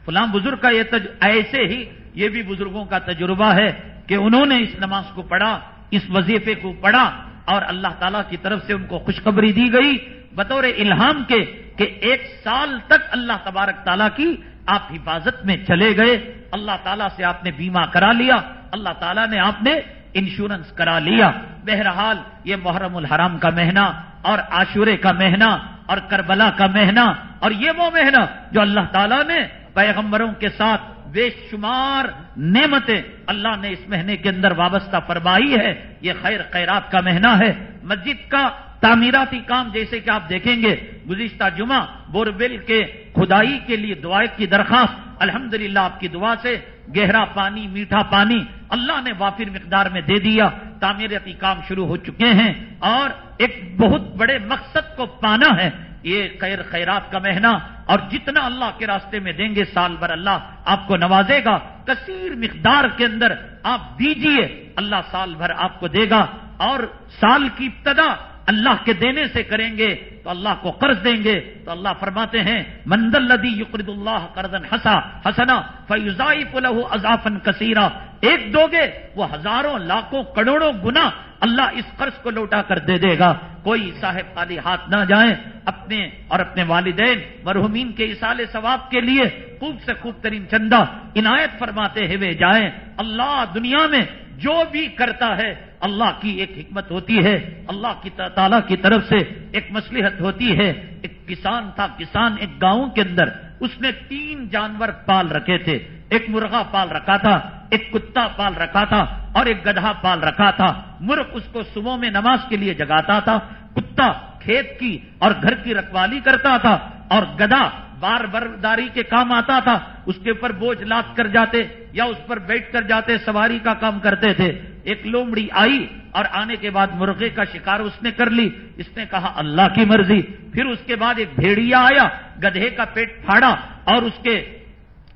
فلاں بزرگ کا یہ تج... ایسے ہی یہ بھی بزرگوں کا تجربہ ہے کہ انہوں نے اس نماز کو پڑھا، اس وظیفے کو پڑھا اور اللہ تعالی کی طرف سے ان کو خوشخبری دی گئی بطور الہام کے کہ ایک سال تک اللہ تبارک تعالیٰ کی آپ حفاظت میں چلے گئے، اللہ تعالیٰ سے آپ نے بیمہ کرا لیا، اللہ تعالیٰ نے آپ نے انشورنس کرا لیا۔ بہرحال یہ محرم الحرام کا مہینہ اور عاشورے کا مہینہ اور کربلا کا مہینہ اور یہ وہ مہینہ جو اللہ تعالیٰ نے پیغمبروں کے ساتھ بے شمار نعمتیں اللہ نے اس مہینے کے اندر وابستہ فرمائی ہے۔ یہ خیر خیرات کا مہینہ ہے۔ مسجد کا تعمیراتی کام جیسے کہ آپ دیکھیں گے، گزشتہ جمعہ بوربل کے کھدائی کے لیے دعائیں کی درخواست، الحمدللہ آپ کی دعا سے گہرا پانی، میٹھا پانی اللہ نے وافر مقدار میں دے دیا۔ تعمیراتی کام شروع ہو چکے ہیں اور ایک بہت بڑے مقصد کو پانا ہے۔ یہ خیر خیرات کا مہینہ اور جتنا اللہ کے راستے میں دیں گے سال بھر اللہ آپ کو نوازے گا کثیر مقدار کے اندر آپ دیجیے اللہ سال بھر آپ کو دے گا اور سال کی ابتدا اللہ کے دینے سے کریں گے۔ تو اللہ کو قرض دیں گے تو اللہ فرماتے ہیں مندل لدی یقرد اللہ قرضن ہسا ہسنا فیوزائی پلح اضافن کثیرہ۔ ایک دو گے، وہ ہزاروں، لاکھوں، کروڑوں گنا اللہ اس قرض کو لوٹا کر دے دے گا۔ کوئی صاحب خالی ہاتھ نہ جائیں اپنے اور اپنے والدین، مرحومین کے اصال ثواب کے لیے خوب سے خوب ترین چندہ عنایت فرماتے ہوئے جائیں۔ اللہ دنیا میں جو بھی کرتا ہے، اللہ کی ایک حکمت ہوتی ہے۔ اللہ کی تعالیٰ کی طرف سے ایک مصلحت ہوتی ہے۔ ایک کسان تھا، کسان ایک گاؤں کے اندر۔ اس نے تین جانور پال رکھے تھے۔ ایک مرغا پال رکھا تھا، ایک کتا پال رکھا تھا اور ایک گدھا پال رکھا تھا۔ مرغ اس کو صبح میں نماز کے لیے جگاتا تھا، کتا کھیت کی اور گھر کی رکھوالی کرتا تھا اور گدھا بار برداری کے کام آتا تھا، اس کے اوپر بوجھ لاد کر جاتے یا اس پر بیٹھ کر جاتے، سواری کا کام کرتے تھے۔ ایک لومڑی آئی اور آنے کے بعد مرغے کا شکار اس نے کر لی۔ اس نے کہا، اللہ کی مرضی۔ پھر اس کے بعد ایک بھیڑیا آیا، گدھے کا پیٹ پھاڑا اور اس کے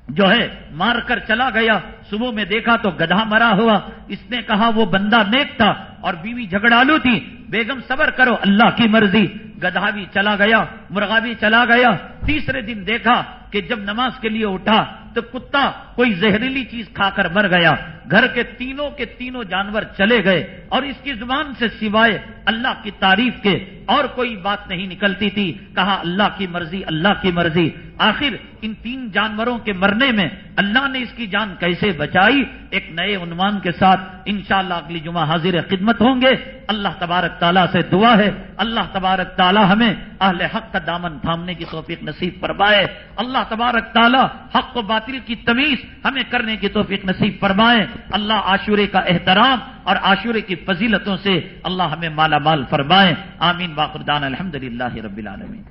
جو ہے مار کر چلا گیا۔ صبح میں دیکھا تو گدھا مرا ہوا۔ اس نے کہا، وہ بندہ نیک تھا اور بیوی جھگڑالو تھی۔ بیگم صبر کرو، اللہ کی مرضی۔ گدھا بھی چلا گیا، مرغا بھی چلا گیا۔ تیسرے دن دیکھا کہ جب نماز کے لیے اٹھا تو کتا کوئی زہریلی چیز کھا کر مر گیا۔ گھر کے تینوں کے تینوں جانور چلے گئے اور اس کی زبان سے سوائے اللہ کی تعریف کے اور کوئی بات نہیں نکلتی تھی۔ کہا، اللہ کی مرضی، اللہ کی مرضی۔ آخر ان تین جانوروں کے مرنے میں اللہ نے اس کی جان کیسے بچائی، ایک نئے عنوان کے ساتھ انشاءاللہ اگلی جمعہ حاضر خدمت ہوں گے۔ اللہ تبارک تعالیٰ سے دعا ہے۔ اللہ تبارک تعالیٰ ہمیں اہل حق کا دامن تھامنے کی توفیق نصیب فرمائے۔ اللہ تبارک تعالیٰ حق و باطل کی تمیز ہمیں کرنے کی توفیق نصیب فرمائے۔ اللہ عاشورے کا احترام اور عاشورے کی فضیلتوں سے اللہ ہمیں مالا مال فرمائے۔ آمین باقردان الحمد للہ رب العالمین۔